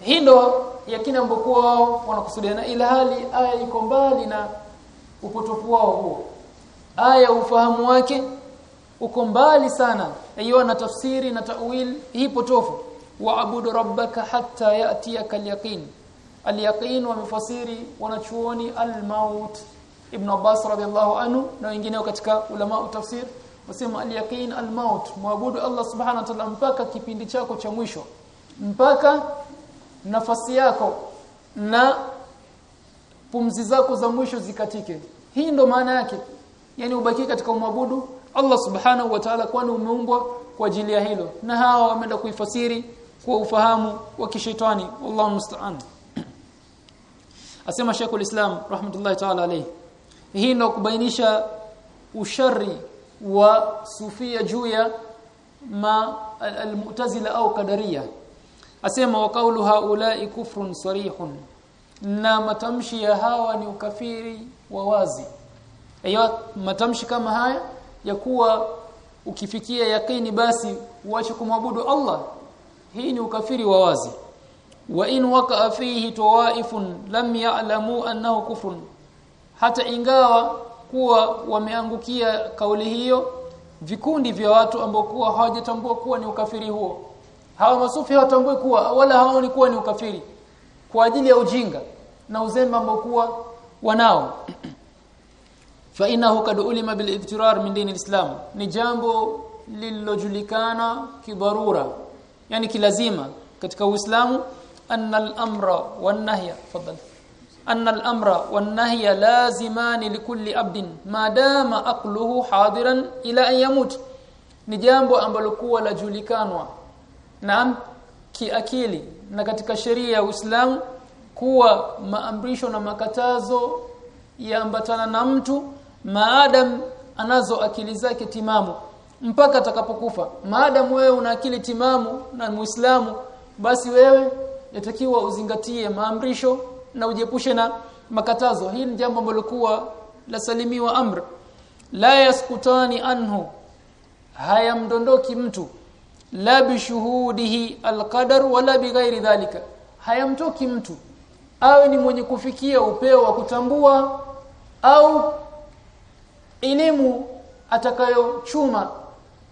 hindo ndo yakini wao wanakusudia na ila hali aya iko mbali na upotofu wao huo. Aya ufahamu wake uko mbali sana. Aiyo na tafsiri na tawil hii potofu. Waabudu rabbaka hatta yatiyaka alyaqin. Alyaqin wamefasiri wanachuoni almaut. Ibn Abbas radhiallahu anhu na wengineo katika ulama tafsir wasema alyaqin almaut. Muabudu Allah subhanahu wa ta'ala mpaka kipindi chako cha mwisho mpaka nafasi yako na pumzi zako za mwisho zikatike. Hii ndo maana yake. Yani ubaki katika umwabudu Allah subhanahu wa ta'ala kwani umeumbwa kwa ajili ya hilo. Na hawa wameenda kuifasiri kwa ufahamu wa kishetani. Wallahu musta'an. Asema Sheikhul Islam rahmatullahi ta'ala alayhi. Hii ndo kubainisha ushari wa sufia juu ya ma almu'tazila au kadaria asema wa qawlu haula'i kufrun sarihun. Na matamshi ya hawa ni ukafiri wa wazi. Ayo matamshi kama haya ya kuwa ukifikia yakini basi uache kumwabudu Allah hii ni ukafiri wa wazi. Wa in waqa fihi tawaifun lam ya'lamu annahu kufrun. Hata ingawa kuwa wameangukia kauli hiyo vikundi vya watu ambao kuwa hawajatambua kuwa ni ukafiri huo hawa masufi hawatambui kuwa wala hawaoni kuwa ni ukafiri. Kwa ajili ya ujinga na uzembe ambao kuwa wanao. (clears throat) Fa innahu kad ulima bil ibtirar min dini islam ni jambo lililojulikana kibarura yani kilazima katika uislamu. Anna al-amra wan nahya fadhal anna al-amra wan nahya laziman likulli abdin madama aqluhu hadiran ila an ni jambo ambalo kuwa lajulikanwa na kiakili. Na katika sheria ya Uislamu kuwa maamrisho na makatazo yaambatana na mtu maadam anazo akili zake timamu. Mpaka atakapokufa. Maadam wewe una akili timamu na muislamu basi wewe yatakiwa uzingatie maamrisho na ujepushe na makatazo. Hii ni jambo ambalo kuwa la salimiwa amr. La yaskutani anhu. Hayamdondoki mtu la bishuhudihi alqadar wala bighairi dhalika hayamtoki mtu awe ni mwenye kufikia upeo wa kutambua au elimu atakayochuma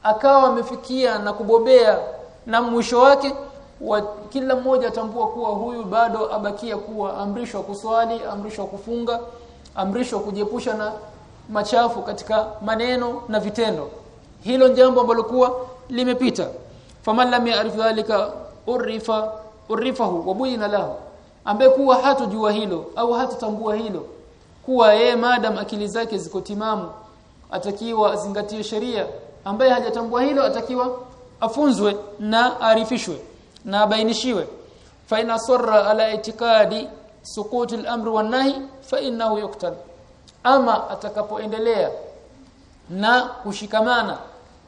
akawa amefikia na kubobea na mwisho wake wa kila mmoja atambua kuwa huyu bado abakia kuwa amrishwa kuswali amrishwa kufunga amrishwa kujiepusha na machafu katika maneno na vitendo hilo jambo ambalo kuwa limepita faman lam ya'rif dhalika urifa urifahu wabuyina lahu. Ambaye kuwa hatojua hilo au hatatambua hilo kuwa yeye madam akili zake ziko timamu atakiwa azingatie sheria. Ambaye hajatambua hilo atakiwa afunzwe na arifishwe na abainishiwe. Fa ina sarra ala itikadi suqutul al-amr wan nahi fa innahu yuqtal. Ama atakapoendelea na kushikamana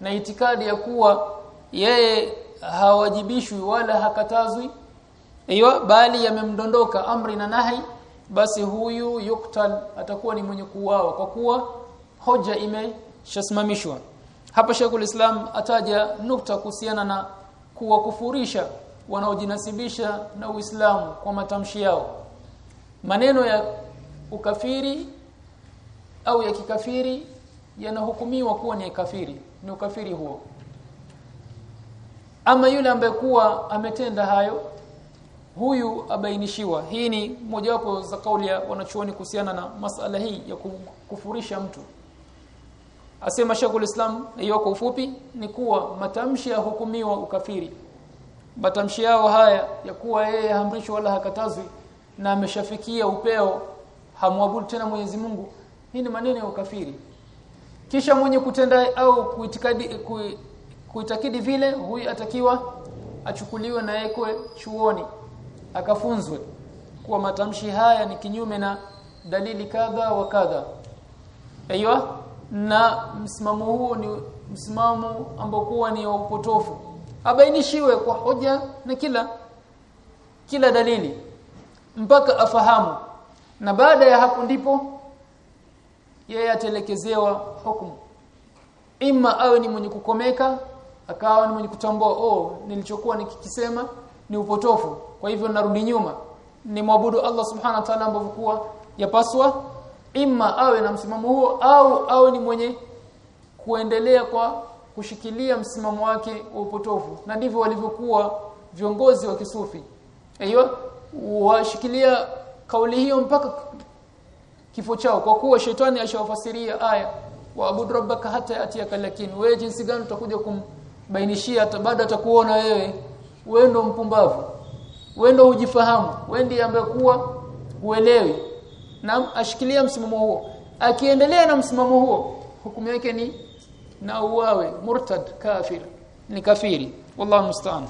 na itikadi ya kuwa yeye hawajibishwi wala hakatazwi. Hiyo bali yamemdondoka amri na nahi basi huyu yuktal atakuwa ni mwenye kuuawa kwa kuwa hoja imeshasimamishwa. Hapa Sheikhul Islam ataja nukta kuhusiana na kuwakufurisha wanaojinasibisha na Uislamu kwa matamshi yao. Maneno ya ukafiri au ya kikafiri yanahukumiwa kuwa ni kafiri ni ukafiri huo ama yule ambaye kuwa ametenda hayo huyu abainishiwa. Hii ni mojawapo za kauli ya wanachuoni kuhusiana na masala hii ya kufurisha mtu. Asema Sheikhul Islam hiyo kwa ufupi ni kuwa matamshi ya hukumiwa ukafiri. Matamshi yao haya ya kuwa yeye hamrishwi wala hakatazwi na ameshafikia upeo hamwabudu tena Mwenyezi Mungu hii ni maneno ya ukafiri. Kisha mwenye kutenda au kuitikadi ku, kuitakidi vile huyu atakiwa achukuliwe na yekwe chuoni akafunzwe. Kuwa matamshi haya ni kinyume na dalili kadha wa kadha. Aiywa na msimamo huo ni msimamo ambao kuwa ni upotofu. Abainishiwe kwa hoja na kila kila dalili mpaka afahamu. Na baada ya hapo ndipo yeye atelekezewa hukumu. Ima awe ni mwenye kukomeka akawa ni mwenye kutambua oh nilichokuwa nikikisema ni upotofu. Kwa hivyo narudi nyuma. Ni mwabudu Allah subhanahu wa ta'ala ambavyo kuwa yapaswa imma awe na msimamo huo au awe ni mwenye kuendelea kwa kushikilia msimamo wake wa upotofu. Na ndivyo walivyokuwa viongozi wa kisufi. Aiyo washikilia kauli hiyo mpaka kifo chao kwa kuwa shetani ashawafasiria aya waabudu rabbaka hata atiyaka lakini wewe jinsi gani utakuja kumbainishia baada atakuona wewe wewe ndo mpumbavu wewe ndo hujifahamu wewe ndiye ambaye kuwa huelewi na ashikilia msimamo huo akiendelea na msimamo huo hukumu yake ni na uwawe murtad kafir ni kafiri wallahu musta'an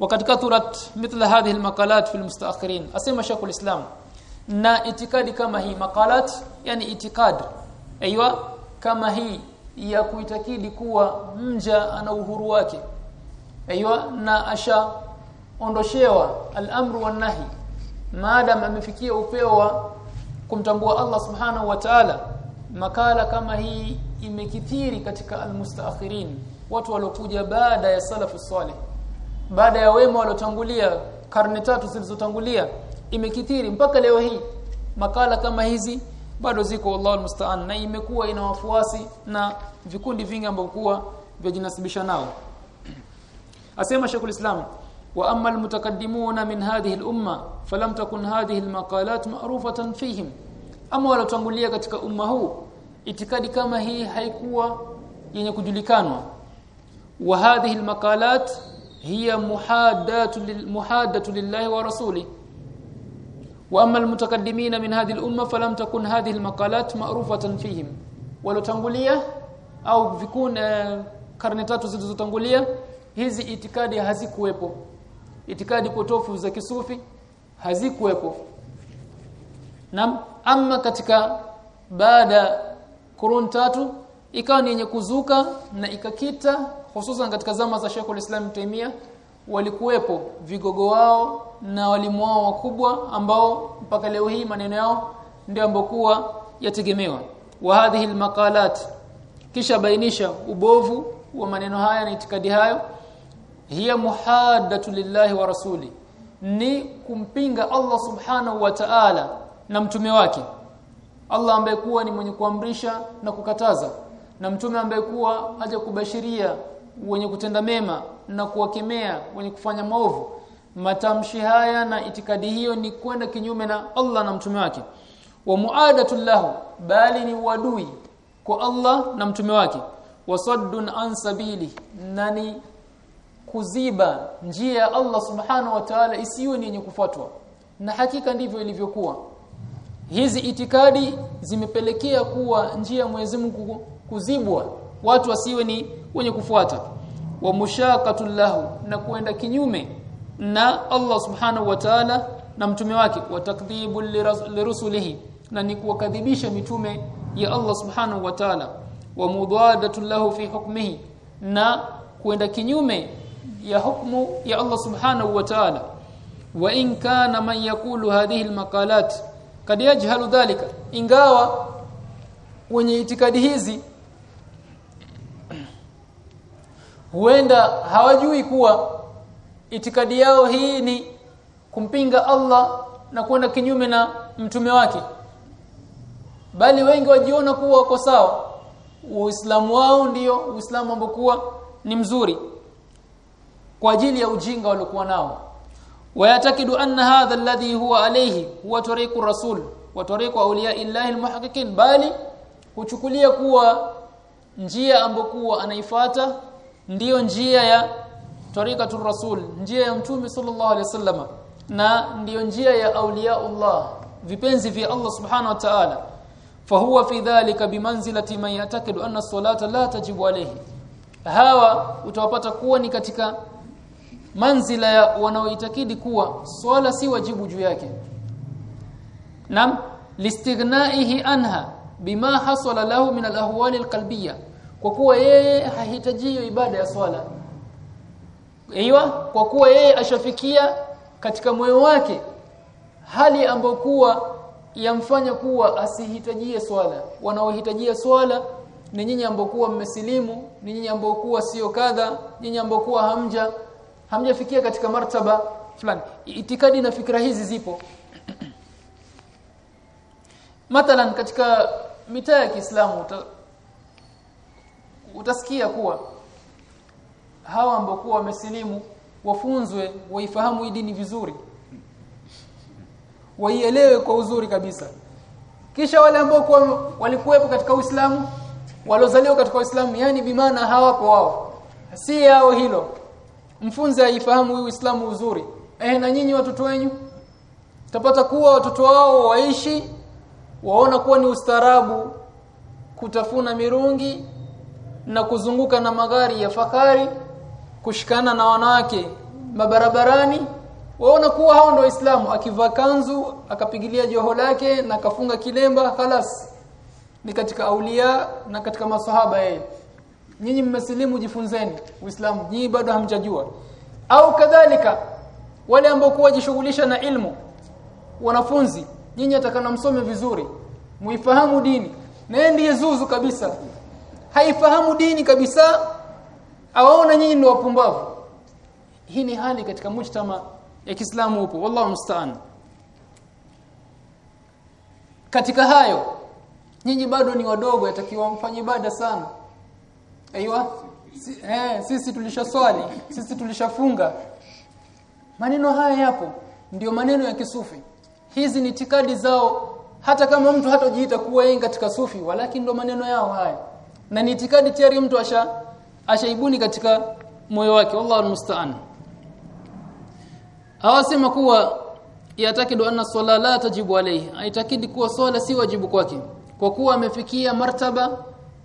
وقد كثرت مثل هذه المقالات في المستأخرين اسمع شيخ الاسلام na itikadi kama hii maqalat yani itikad aiywa kama hii ya kuitakidi kuwa mja ana uhuru wake. Aiywa na asha ondoshewa al-amru wan nahi maadam amefikia upeo wa kumtambua Allah subhanahu wa ta'ala. Makala kama hii imekithiri katika almustaakhirin watu waliokuja baada ya salafu salih. Baada ya wema waliotangulia karne tatu zilizotangulia imekithiri. Mpaka leo hii makala kama hizi bado ziko wallahu almusta'an na imekuwa ina wafuasi na vikundi vingi ambavyo kuwa vyajinasibisha nao. Asema Sheikh Islam wa amma almutaqaddimuna min hadhihi al-umma falam takun hadhihi almaqalat ma'rufatan fihim. Ama walotangulia katika umma huu itikadi kama hii haikuwa yenye kujulikanwa. Wa hadhihi almaqalat hiya muhaddatu muhaddatu lillahi wa rasuli wa amma almutaqaddimin min hadhihi al-umma falam takun hadhihi almaqalat ma'rufatan fihim. Walotangulia au vikun karne tatu zilizotangulia hizi itikadi hazikuwepo. Itikadi potofu za kisufi hazikuwepo. Na ama katika baada kurun tatu ikawa ni yenye kuzuka na ikakita hususan katika zama za Sheikh Islam Taimia walikuwepo vigogo wao na walimu wao wakubwa ambao mpaka leo hii maneno yao ndio ambokuwa yategemewa. Wa hadhihi almaqalat kisha bainisha ubovu wa maneno haya na itikadi hayo. Hiya muhaddatu lillahi wa rasuli ni kumpinga Allah subhanahu wa ta'ala na mtume wake. Allah ambaye kuwa ni mwenye kuamrisha na kukataza na mtume ambaye kuwa aje kubashiria wenye kutenda mema na kuwakemea wenye kufanya maovu. Matamshi haya na itikadi hiyo ni kwenda kinyume na Allah na mtume wake. Wa muadatu lahu bali ni wadui kwa Allah na mtume wake. Wasaddun an sabili nani kuziba njia ya Allah subhanahu wa ta'ala isiwe ni yenye kufuatwa. Na hakika ndivyo ilivyokuwa. Hizi itikadi zimepelekea kuwa njia ya Mwenyezi Mungu kuzibwa. Watu wasiwe ni wenye kufuata. Wa mushaqatul lahu na kuenda kinyume na Allah subhanahu wa ta'ala na mtume wake. Wa takdhibu lirusulihi na ni kuwakadhibisha mitume ya Allah subhanahu wa ta'ala. Wa mudadatul lahu fi hukmihi na kuenda kinyume ya hukmu ya Allah subhanahu wa ta'ala. Wa in kana man yakulu hadhihi almaqalat kad yajhalu dhalika. Ingawa wenye itikadi hizi huenda hawajui kuwa itikadi yao hii ni kumpinga Allah na kwenda kinyume na mtume wake. Bali wengi wajiona kuwa wako sawa. Uislamu wao ndio uislamu ambokuwa ni mzuri kwa ajili ya ujinga waliokuwa nao. Wayatakidu anna hadha alladhi huwa alayhi huwa tariqu rasul wa tariqu awliya illahi almuhaqqiqin. Bali huchukulia kuwa njia ambokuwa anaifata ndiyo njia ya tariqatu rasul njia ya mtume sallallahu alaihi wasallam na ndiyo njia ya awliyaullah vipenzi vya Allah subhanahu wa ta'ala. Fahuwa fi dhalika bimanzilati man yatakidu anna salata la tajibu alayhi. Hawa utawapata kuwa ni katika manzila ya wanaoitakidi kuwa swala si wajibu juu yake. Nam listighnaihi anha bima hasala lahu min alahwali alqalbiyya kwa kuwa yeye hahitaji ibada ya swala. Aiywa kwa kuwa yeye ashafikia katika moyo wake hali ambayo kuwa yamfanya kuwa asihitajie swala. Wanaohitajia swala ni nyinyi ambao kuwa mmesilimu ni nyinyi ambao kuwa sio kadha nyinyi ambao kuwa hamja hamjafikia katika martaba fulani. Itikadi na fikra hizi zipo. Mathalan katika mitaa ya Kiislamu utasikia kuwa hawa ambao kuwa wamesilimu wafunzwe waifahamu hii dini vizuri waielewe kwa uzuri kabisa. Kisha wale ambao kwa walikuwepo katika Uislamu walozaliwa katika Uislamu yani bimana hawapo wao. Si yao hilo. Mfunze aifahamu Uislamu uzuri. Eh na nyinyi watoto wenyu tapata kuwa watoto wao waishi waona kuwa ni ustarabu kutafuna mirungi na kuzunguka na magari ya fahari kushikana na wanawake mabarabarani. Waona kuwa hao ndio waislamu. Akivaa kanzu akapigilia joho lake na kafunga kilemba halas ni katika aulia na katika masahaba yeye. Nyinyi mmesilimu jifunzeni uislamu. Nyinyi bado hamjajua. Au kadhalika wale ambao kuwa jishughulisha na ilmu wanafunzi nyinyi atakana msome vizuri muifahamu dini. Na ndiye zuzu kabisa haifahamu dini kabisa awaona nyinyi ndio wapumbavu. Hii ni hali katika mujtama ya Kiislamu upo. Wallahu musta'an. Katika hayo nyinyi bado ni wadogo yatakiwa mfanye ibada sana. Aiywa si, eh, sisi tulishaswali sisi tulishafunga. Maneno haya yapo ndiyo maneno ya kisufi. Hizi ni tikadi zao hata kama mtu hatojiita kuwa yeye katika sufi walakini ndo maneno yao haya na ni itikadi tayari mtu asha ashaibuni katika moyo wake. Wallahu almusta'an. Hawasema kuwa yatakidu anna swala la tajibu alayhi. Aitakidi kuwa swala si wajibu kwake. Kwa kuwa amefikia martaba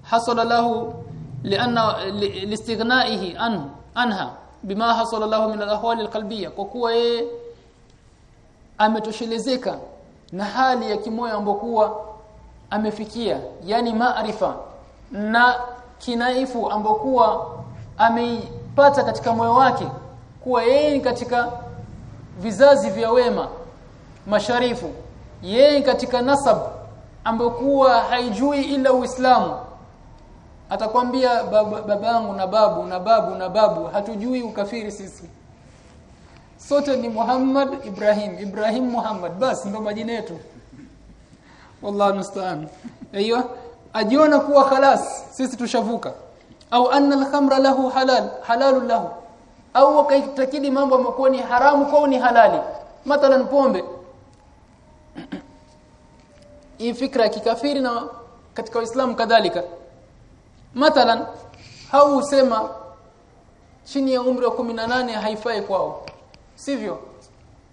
hasala lahu lianna listighnaihi an anha bima hasala lahu min alahwali alqalbiyya. Kwa kuwa yeye ametoshelezeka na hali ya kimoyo ambokuwa amefikia yani maarifa na kinaifu ambokuwa ameipata katika moyo wake kuwa yeye ni katika vizazi vya wema masharifu. Yeye katika nasab ambokuwa haijui ila Uislamu. Atakwambia babangu na babu na babu na babu hatujui ukafiri sisi. Sote ni Muhammad Ibrahim Ibrahim Muhammad. Basi ndo majina yetu. Wallahu musta'an. Aiyo ajiona kuwa khalas sisi tushavuka. Au anna al-khamra lahu halal halalun lahu. Au wakaitakidi mambo ambayo ni haramu kwa ni halali. Mathalan pombe. (clears throat) Hii fikra ya kikafiri na katika Uislamu kadhalika. Mathalan hau usema chini ya umri wa 18 haifai kwao. Sivyo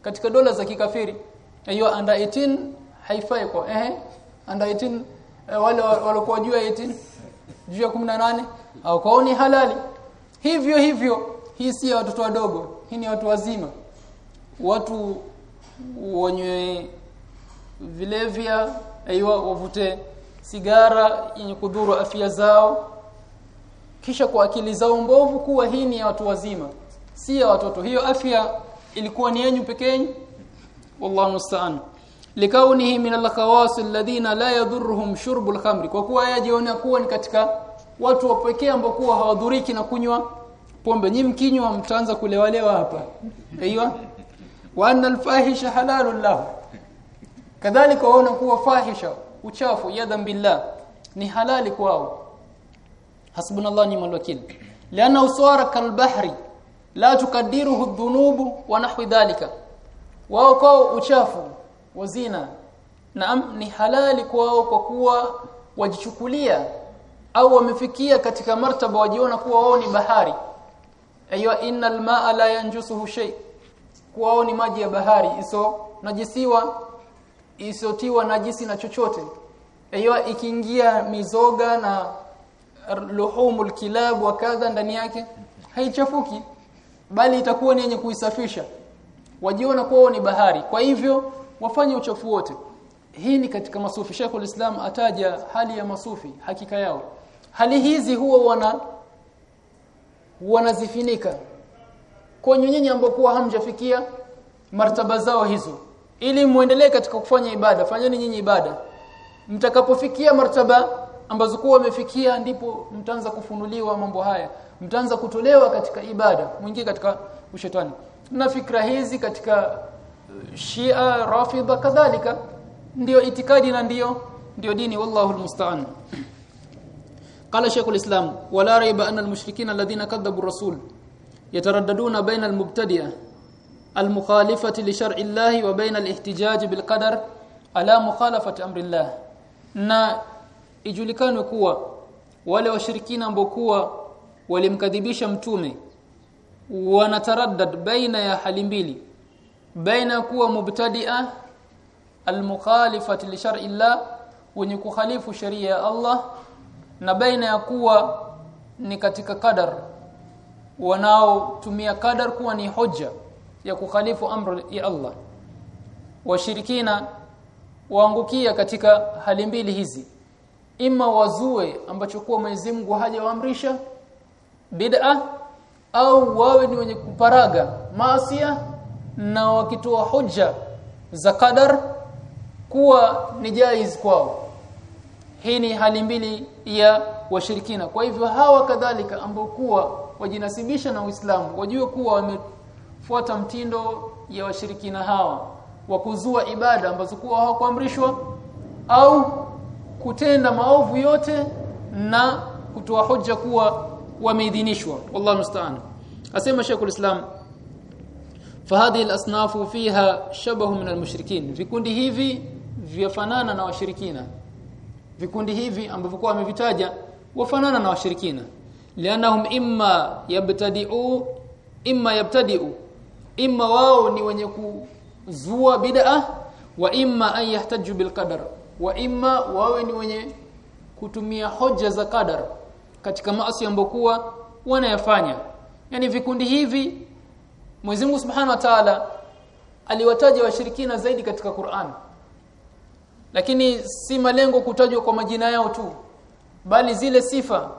katika dola za kikafiri hiyo under 18 haifai kwao. Ehe under 18 eh, wale walikuwa juu ya 18 juu ya 18 au kwao ni halali. Hivyo hivyo hii si ya watoto wadogo hii ni watu wazima. Watu wenye vilevya aiwa wavute sigara yenye kudhuru afya zao. Kisha kwa akili zao mbovu kuwa hii ni ya watu wazima si ya watoto. Hiyo afya ilikuwa ni yenyu pekee. Wallahu musta'an likaunihi min al-khawas alladhina la yadhurruhum shurbu al-khamri kwa kuwa yajiona kuwa ni katika watu wa pekee ambao kuwa hawadhuriki na kunywa pombe. Nyinyi mkinywa mtaanza kulewalewa hapa. Aiywa wa anna al-fahisha halalun lahu. Kadhalika waona kuwa fahisha uchafu yadhan billah ni halali kwao. Hasbunallahu ni'mal wakil. Lianna uswara kalbahri la tukadiruhu dhunubu wa nahwi dhalika. Wao kwao uchafu wazina naam ni halali kwao kwa kuwa wajichukulia au wamefikia katika martaba wajiona kuwa wao ni bahari. Ayo innal maa la yanjusuhu shay. Wao ni maji ya bahari iso najisiwa isotiwa najisi na chochote. Ayo ikiingia mizoga na luhumul kilab wa kadha ndani yake haichafuki bali itakuwa ni yenye kuisafisha. Wajiona kuwa ni bahari. Kwa hivyo wafanye uchafu wote. Hii ni katika masufi. Sheikhul Islam ataja hali ya masufi hakika yao. Hali hizi huwa wana wanazifinika. Kwa nyinyi ambao kwa hamjafikia martaba zao hizo ili muendelee katika kufanya ibada fanyeni nyinyi ibada. Mtakapofikia martaba ambazo kuwa wamefikia ndipo mtaanza kufunuliwa mambo haya. Mtaanza kutolewa katika ibada mwingie katika ushetani. Na fikra hizi katika Shia Rafidha kadhalika ndio itikadi na ndio ndio dini wallahu almusta'an قال شيخ الإسلام ولا ريب أن المشركين الذين كذبوا الرسول يترددون بين المبتدئة المخالفة لشرع الله وبين الاحتجاج بالقدر على مخالفة أمر الله na ijulikane kuwa wale washirikina ambao kuwa walimkadhibisha mtume wanataraddad baina ya hali mbili baina kuwa mubtadi'a almukhalifati li shar'i Allah wenye kukhalifu sheria ya Allah na baina ya kuwa ni katika kadar wanaotumia kadar kuwa ni hoja ya kukhalifu amri ya Allah. Washirikina waangukia katika hali mbili hizi. Ima wazue ambacho kuwa Mwenyezi Mungu hajawaamrisha bid'a au wawe ni wenye kuparaga maasia na wakitoa hoja za qadar kuwa ni jaiz kwao. Hii ni hali mbili ya washirikina. Kwa hivyo hawa kadhalika ambao kuwa wajinasibisha na Uislamu wajue kuwa wamefuata mtindo ya washirikina hawa wa kuzua ibada ambazo kuwa hawakuamrishwa au kutenda maovu yote na kutoa hoja kuwa wameidhinishwa. Wallahu musta'an. Asema Sheikhul Islam fahadhi al-asnafu fiha shabahu min al-mushrikin vikundi hivi vyafanana na washirikina. Vikundi hivi ambavyo kwa amevitaja wafanana na washirikina. Lianahum imma yabtadi'u imma yabtadi'u. Imma wao ni wenye kuzua bid'a wa imma an yahtaju bil qadar. Wa imma wawe ni wenye kutumia hoja za qadar katika maasi ambokuwa wanayafanya. Yani vikundi hivi Mwenyezi Mungu Subhanahu wa Ta'ala aliwataja washirikina zaidi katika Qur'an. Lakini si malengo kutajwa kwa majina yao tu bali zile sifa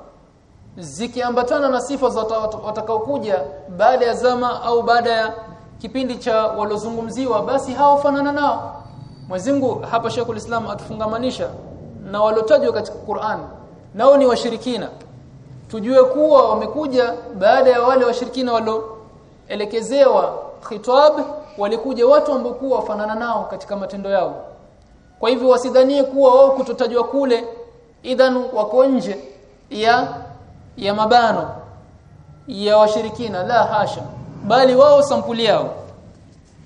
zikiambatana na sifa za watakaokuja baada ya zama au baada ya kipindi cha walozungumziwa basi hawafanana nao. Mwenyezi Mungu hapa Sheikhul Islam atufungamanisha na walotajwa katika Qur'an nao ni washirikina. Tujue kuwa wamekuja baada ya wale washirikina waloelekezewa khitab walikuja watu ambao kuwa wafanana nao katika matendo yao. Kwa hivyo wasidhanie kuwa wao kutotajwa kule idhan wako nje ya ya mabano ya washirikina la hasha bali wao sampuli yao.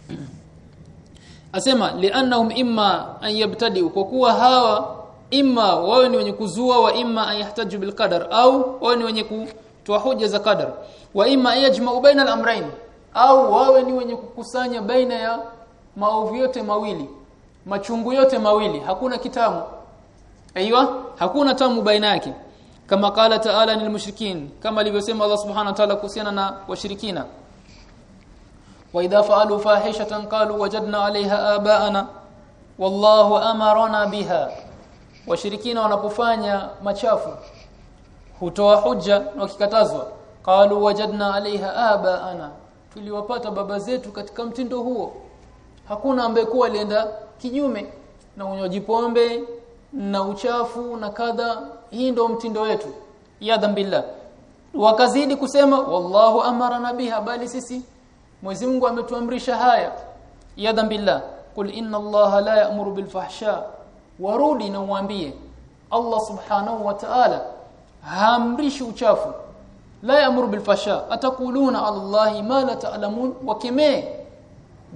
(clears throat) Asema li'annahum imma an yabtadi kwa kuwa hawa imma wao ni wenye kuzua wa imma an yahtaju bilqadar au wao ni wenye kutoa hoja za qadar wa imma yajma'u baina al-amrayn au wawe ni wenye kukusanya baina ya maovu yote mawili machungu yote mawili. Hakuna kitamu. Aiywa hakuna tamu baina yake. Kama qala ta'ala lil mushrikin kama alivyosema Allah subhanahu wa ta'ala kuhusiana na washirikina. Wa idha fa'alu fahishatan qalu wajadna 'alayha aba'ana wallahu amarna biha. Washirikina wanapofanya machafu hutoa hujja na wakikatazwa qalu wajadna alaiha aba ana tuliwapata baba zetu katika mtindo huo. Hakuna ambaye kuwa alienda kinyume na unywaji pombe na uchafu na kadha. Hii ndio mtindo wetu. Ya dhambillah. Wakazidi kusema wallahu amara nabiha bali sisi Mwenyezi Mungu ametuamrisha haya. Ya dhambillah. Qul inna allaha la ya'muru bil fahsha. Warudi na uambie Allah subhanahu wa ta'ala haamrishi uchafu. La ya'muru bil fasha. Atakuluna allahi ma la ta'lamun. Wakemee.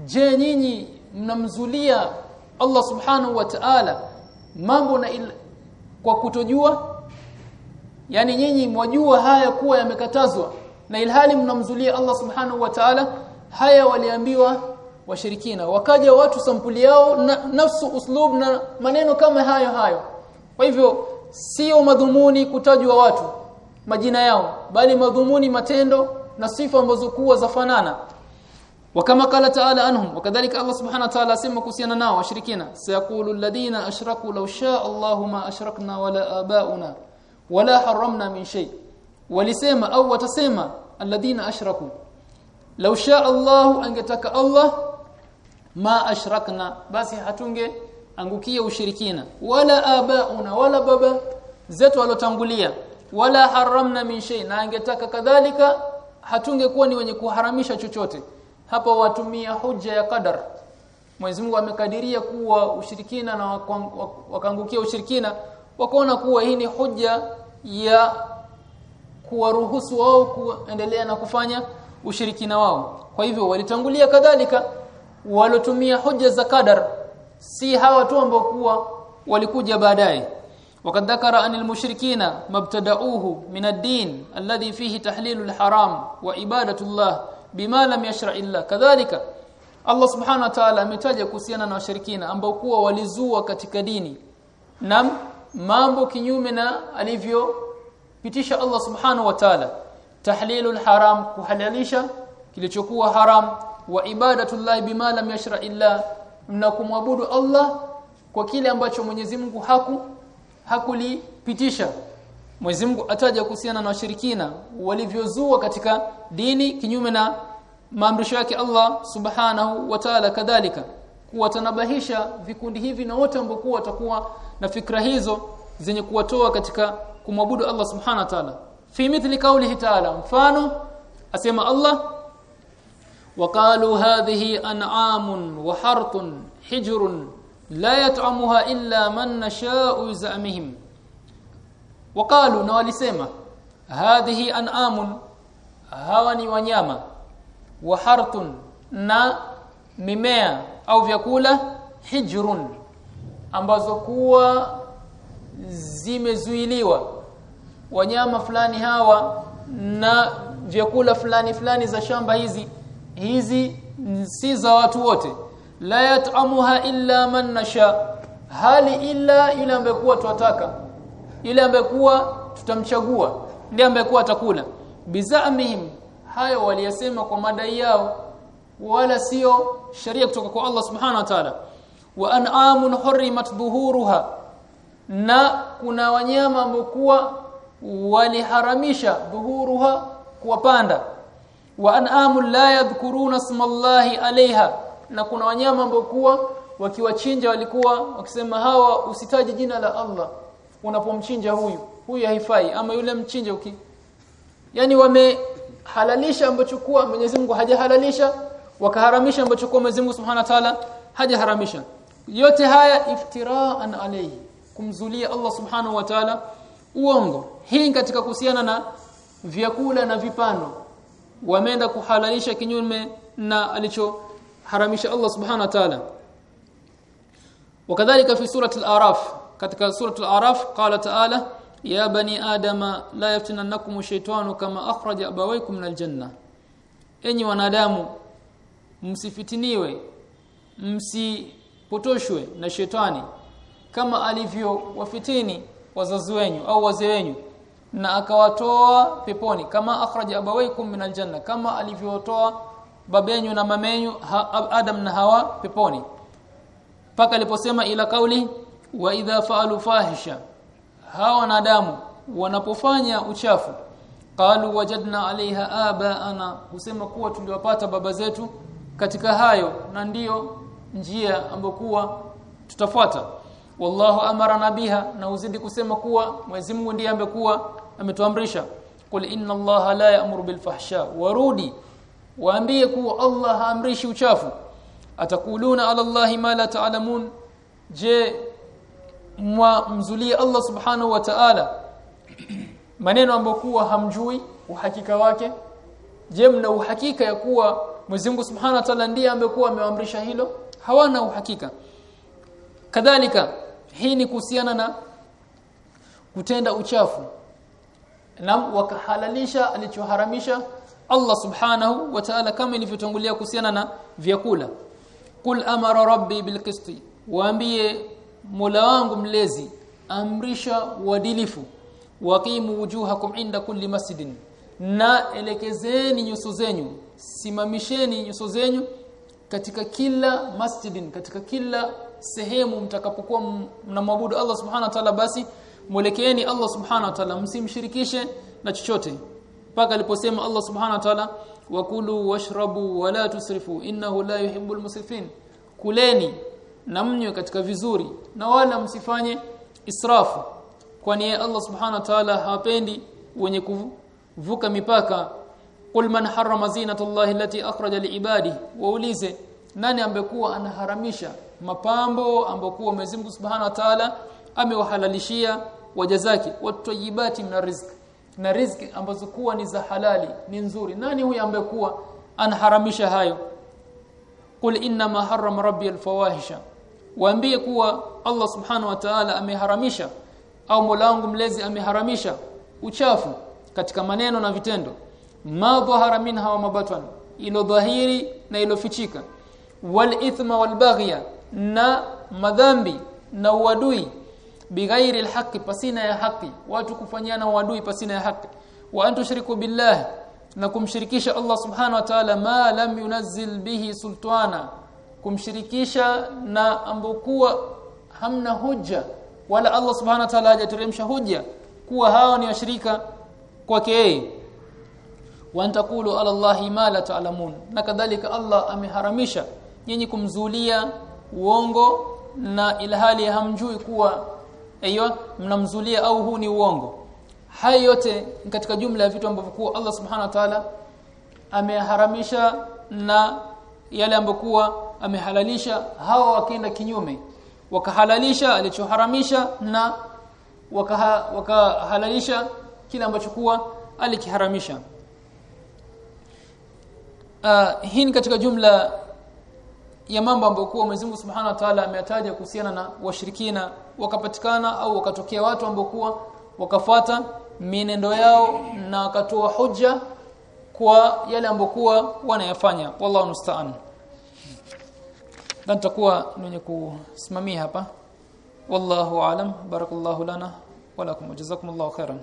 Je nyinyi mnamzulia Allah subhanahu wa ta'ala mambo na il, kwa kutojua? Yani nyinyi mwajua haya kuwa yamekatazwa na ilhali mnamzulia Allah subhanahu wa ta'ala haya waliambiwa washirikina. Wakaja watu sampuli yao na nafsu uslub na maneno kama hayo hayo. Kwa hivyo sio madhumuni kutajwa watu majina yao bali madhumuni matendo na sifa ambazo kuwa zafanana وكما قال تعالى عنهم وكذلك الله سبحانه وتعالى سمى كسينا nao washirikina sayaqulu alladhina ashraku law shaa Allahu ma ashrakna wala abauna wala haramna min shay walisema au watasema alladhina ashraku law shaa Allahu angetaka Allah ma ashrakna basi hatunge angukia ushirikina. Wala abauna wala baba zetu walotangulia. Wala haramna min shay. Na angetaka kadhalika hatungekuwa ni wenye kuharamisha chochote. Hapa watumia hoja ya qadar. Mwenyezi Mungu amekadiria kuwa ushirikina na wakaangukia ushirikina wakaona kuwa hii ni hoja ya kuwaruhusu wao kuendelea na kufanya ushirikina wao. Kwa hivyo walitangulia kadhalika walotumia hoja za qadar si hawa tu ambao kuwa walikuja baadaye وقد ذكر عن المشركين مبتدعوه من الدين الذي فيه تحليل الحرام وعباده الله bima lam yashra illa kadhalika Allah subhanahu wa ta'ala ametaja kuhusiana na washirikina ambao kuwa walizua katika dini na mambo kinyume na alivyopitisha Allah subhanahu wa ta'ala tahlilul haram kuhalalisha kilichokuwa haram wa ibadatullah bima lam yashra illa na kumwabudu Allah kwa kile ambacho Mwenyezi Mungu haku hakulipitisha. Mwenyezi Mungu ataja kuhusiana na washirikina walivyozua katika dini kinyume na maamrisho yake Allah Subhanahu wa Ta'ala kadhalika. Kuwatanabahisha vikundi hivi na wote ambao watakuwa na fikra hizo zenye kuwatoa katika kumwabudu Allah Subhanahu wa Ta'ala. Fi mithli qawlihi ta'ala mfano asema Allah وقالوا هذه انعام وحرث حجر la yat'amuha illa man nasha'u zamihim waqalu na walisema hadhihi an'amun hawa ni wanyama wa hartun na mimea au vyakula hijrun ambazo kuwa zimezuiliwa wanyama fulani hawa na vyakula fulani fulani za shamba hizi hizi si za watu wote. La yatamuha illa man nasha. Hali illa yule ambekuwa twataka. Ile ambekuwa tutamchagua. Ndiye ambekuwa atakula. Bizamihim hayo waliyasema kwa madai yao. Wala sio sharia kutoka kwa Allah subhanahu wa ta'ala. Wa an'amun hurrimat dhuhuruha. Na kuna wanyama ambao kuwa waliharamisha dhuhuruha kuwapanda wa an'am la yadhkuruna smallahi alaiha na kuna wanyama ambao kuwa wakiwachinja walikuwa wakisema hawa usitaji jina la Allah. Unapomchinja huyu huyu haifai. Ama yule mchinja uki yani wamehalalisha ambacho kuwa Mwenyezi Mungu hajahalalisha wakaharamisha ambacho kuwa Mwenyezi Mungu Subhanahu wa Ta'ala hajaharamisha. Yote haya iftiraan alayhi kumzulia Allah Subhanahu wa Ta'ala. Uongo. Hii katika kuhusiana na vyakula na vipando wameenda kuhalalisha kinyume na alichoharamisha Allah Subhanahu wa Ta'ala. Wakadhalika fi surati al-araf katika surati al-araf qala ta'ala ya bani adama la yaftinannakum shaytanu kama akhraja abawaykum min al-janna enyi wanadamu msifitiniwe msipotoshwe na shetani kama alivyo wafitini wazazi wenyu au wazee wenyu na akawatoa peponi. Kama akhraja abawaykum min aljanna kama alivyotoa babenyu na mamenyu ha, Adam na Hawa peponi. Paka aliposema ila kauli wa idha faalu fahisha hawa wanadamu wanapofanya uchafu qalu wajadna alaiha abaana husema kuwa tuliwapata baba zetu katika hayo na ndiyo njia ambokuwa tutafuata. Wallahu amara nabiha na uzidi kusema kuwa Mwenyezi Mungu ndiye amekuwa ametuamrisha. Qul inna allaha la ya'muru bil fahsha. Warudi waambie kuwa Allah haamrishi uchafu. Atakuluna ala allahi ma la ta'lamun. Je mwa mzulia Allah subhanahu wa ta'ala? Maneno ambayo kuwa hamjui uhakika wake. Je mna uhakika ya kuwa Mwenyezi Mungu Subhanahu wa Ta'ala ndiye amekuwa ameamrisha hilo? Hawana uhakika. Kadhalika hii ni kuhusiana na kutenda uchafu na wakahalalisha alichoharamisha Allah Subhanahu wa Ta'ala kama ilivyotangulia kuhusiana na vyakula. Kul amara rabbi bilqisti waambie Mola wangu mlezi amrisha uadilifu waqimu wujuhakum inda kulli masjidin. Na elekezeni nyuso zenyu simamisheni nyuso zenyu katika kila masjidin katika kila sehemu mtakapokuwa mnamwabudu Allah subhanahu wa ta'ala basi mwelekeeni Allah subhanahu wa ta'ala msimshirikishe na chochote. Mpaka aliposema Allah subhanahu wa ta'ala wakulu washrabu wala tusrifu innahu la yuhibbul musrifin. Kuleni na mnywe katika vizuri na wala msifanye israfu kwani Allah subhanahu wa ta'ala hapendi wenye kuvuka mipaka. Qul man harrama zinatallahi allati akhraja liibadi waulize nani ambekuwa anaharamisha mapambo ambokuwa Mwenyezi Mungu Subhanahu wa Ta'ala amewahalalishia waja zake watayibati na riziki na riziki ambazo kuwa ni za halali ni nzuri. Nani huyu ambaye kuwa anaharamisha hayo? Qul inna ma harrama rabbi alfawahisha. Waambie kuwa Allah Subhanahu wa Ta'ala ameharamisha au Mola wangu mlezi ameharamisha uchafu katika maneno na vitendo. Ma dhahara minha wa mabatan ilo dhahiri na ilo fichika. Wal ithma wal baghya na madhambi na uadui bighairi alhaqi pasina ya haki. Watu kufanyana wadui pasina ya haki. Wa antushriku billahi billah na kumshirikisha Allah subhanahu wa ta'ala ma lam yunazzil bihi sultana kumshirikisha na ambokuwa hamna hujja wala Allah subhanahu wa ta'ala hajateremsha hujja kuwa hao ni washirika kwake yeye. Wa antakulu ala Allahi ma la ta'lamun na kadhalika Allah ameharamisha nyinyi kumzulia uongo na ilhali hamjui kuwa aiyo mnamzulia au huu ni uongo. Haya yote katika jumla ya vitu ambavyo kwa Allah subhanahu wa ta'ala ameharamisha na yale ambokuwa amehalalisha. Hawa wakienda kinyume wakahalalisha alichoharamisha na wakaha, wakahalalisha kile ambacho kuwa alikiharamisha. Uh, hii ni katika jumla ya mambo ambayo kwa Mwenyezi Mungu Subhanahu wa Ta'ala ameyataja kuhusiana na washirikina wakapatikana au wakatokea watu ambao kuwa wakafuata minendo yao na wakatoa hoja kwa yale ambayo kuwa wanayafanya. Wallahu musta'an. Dan takuwa mwenye kusimamia hapa. Wallahu alam. Barakallahu lana wa lakum jazakumullahu khairan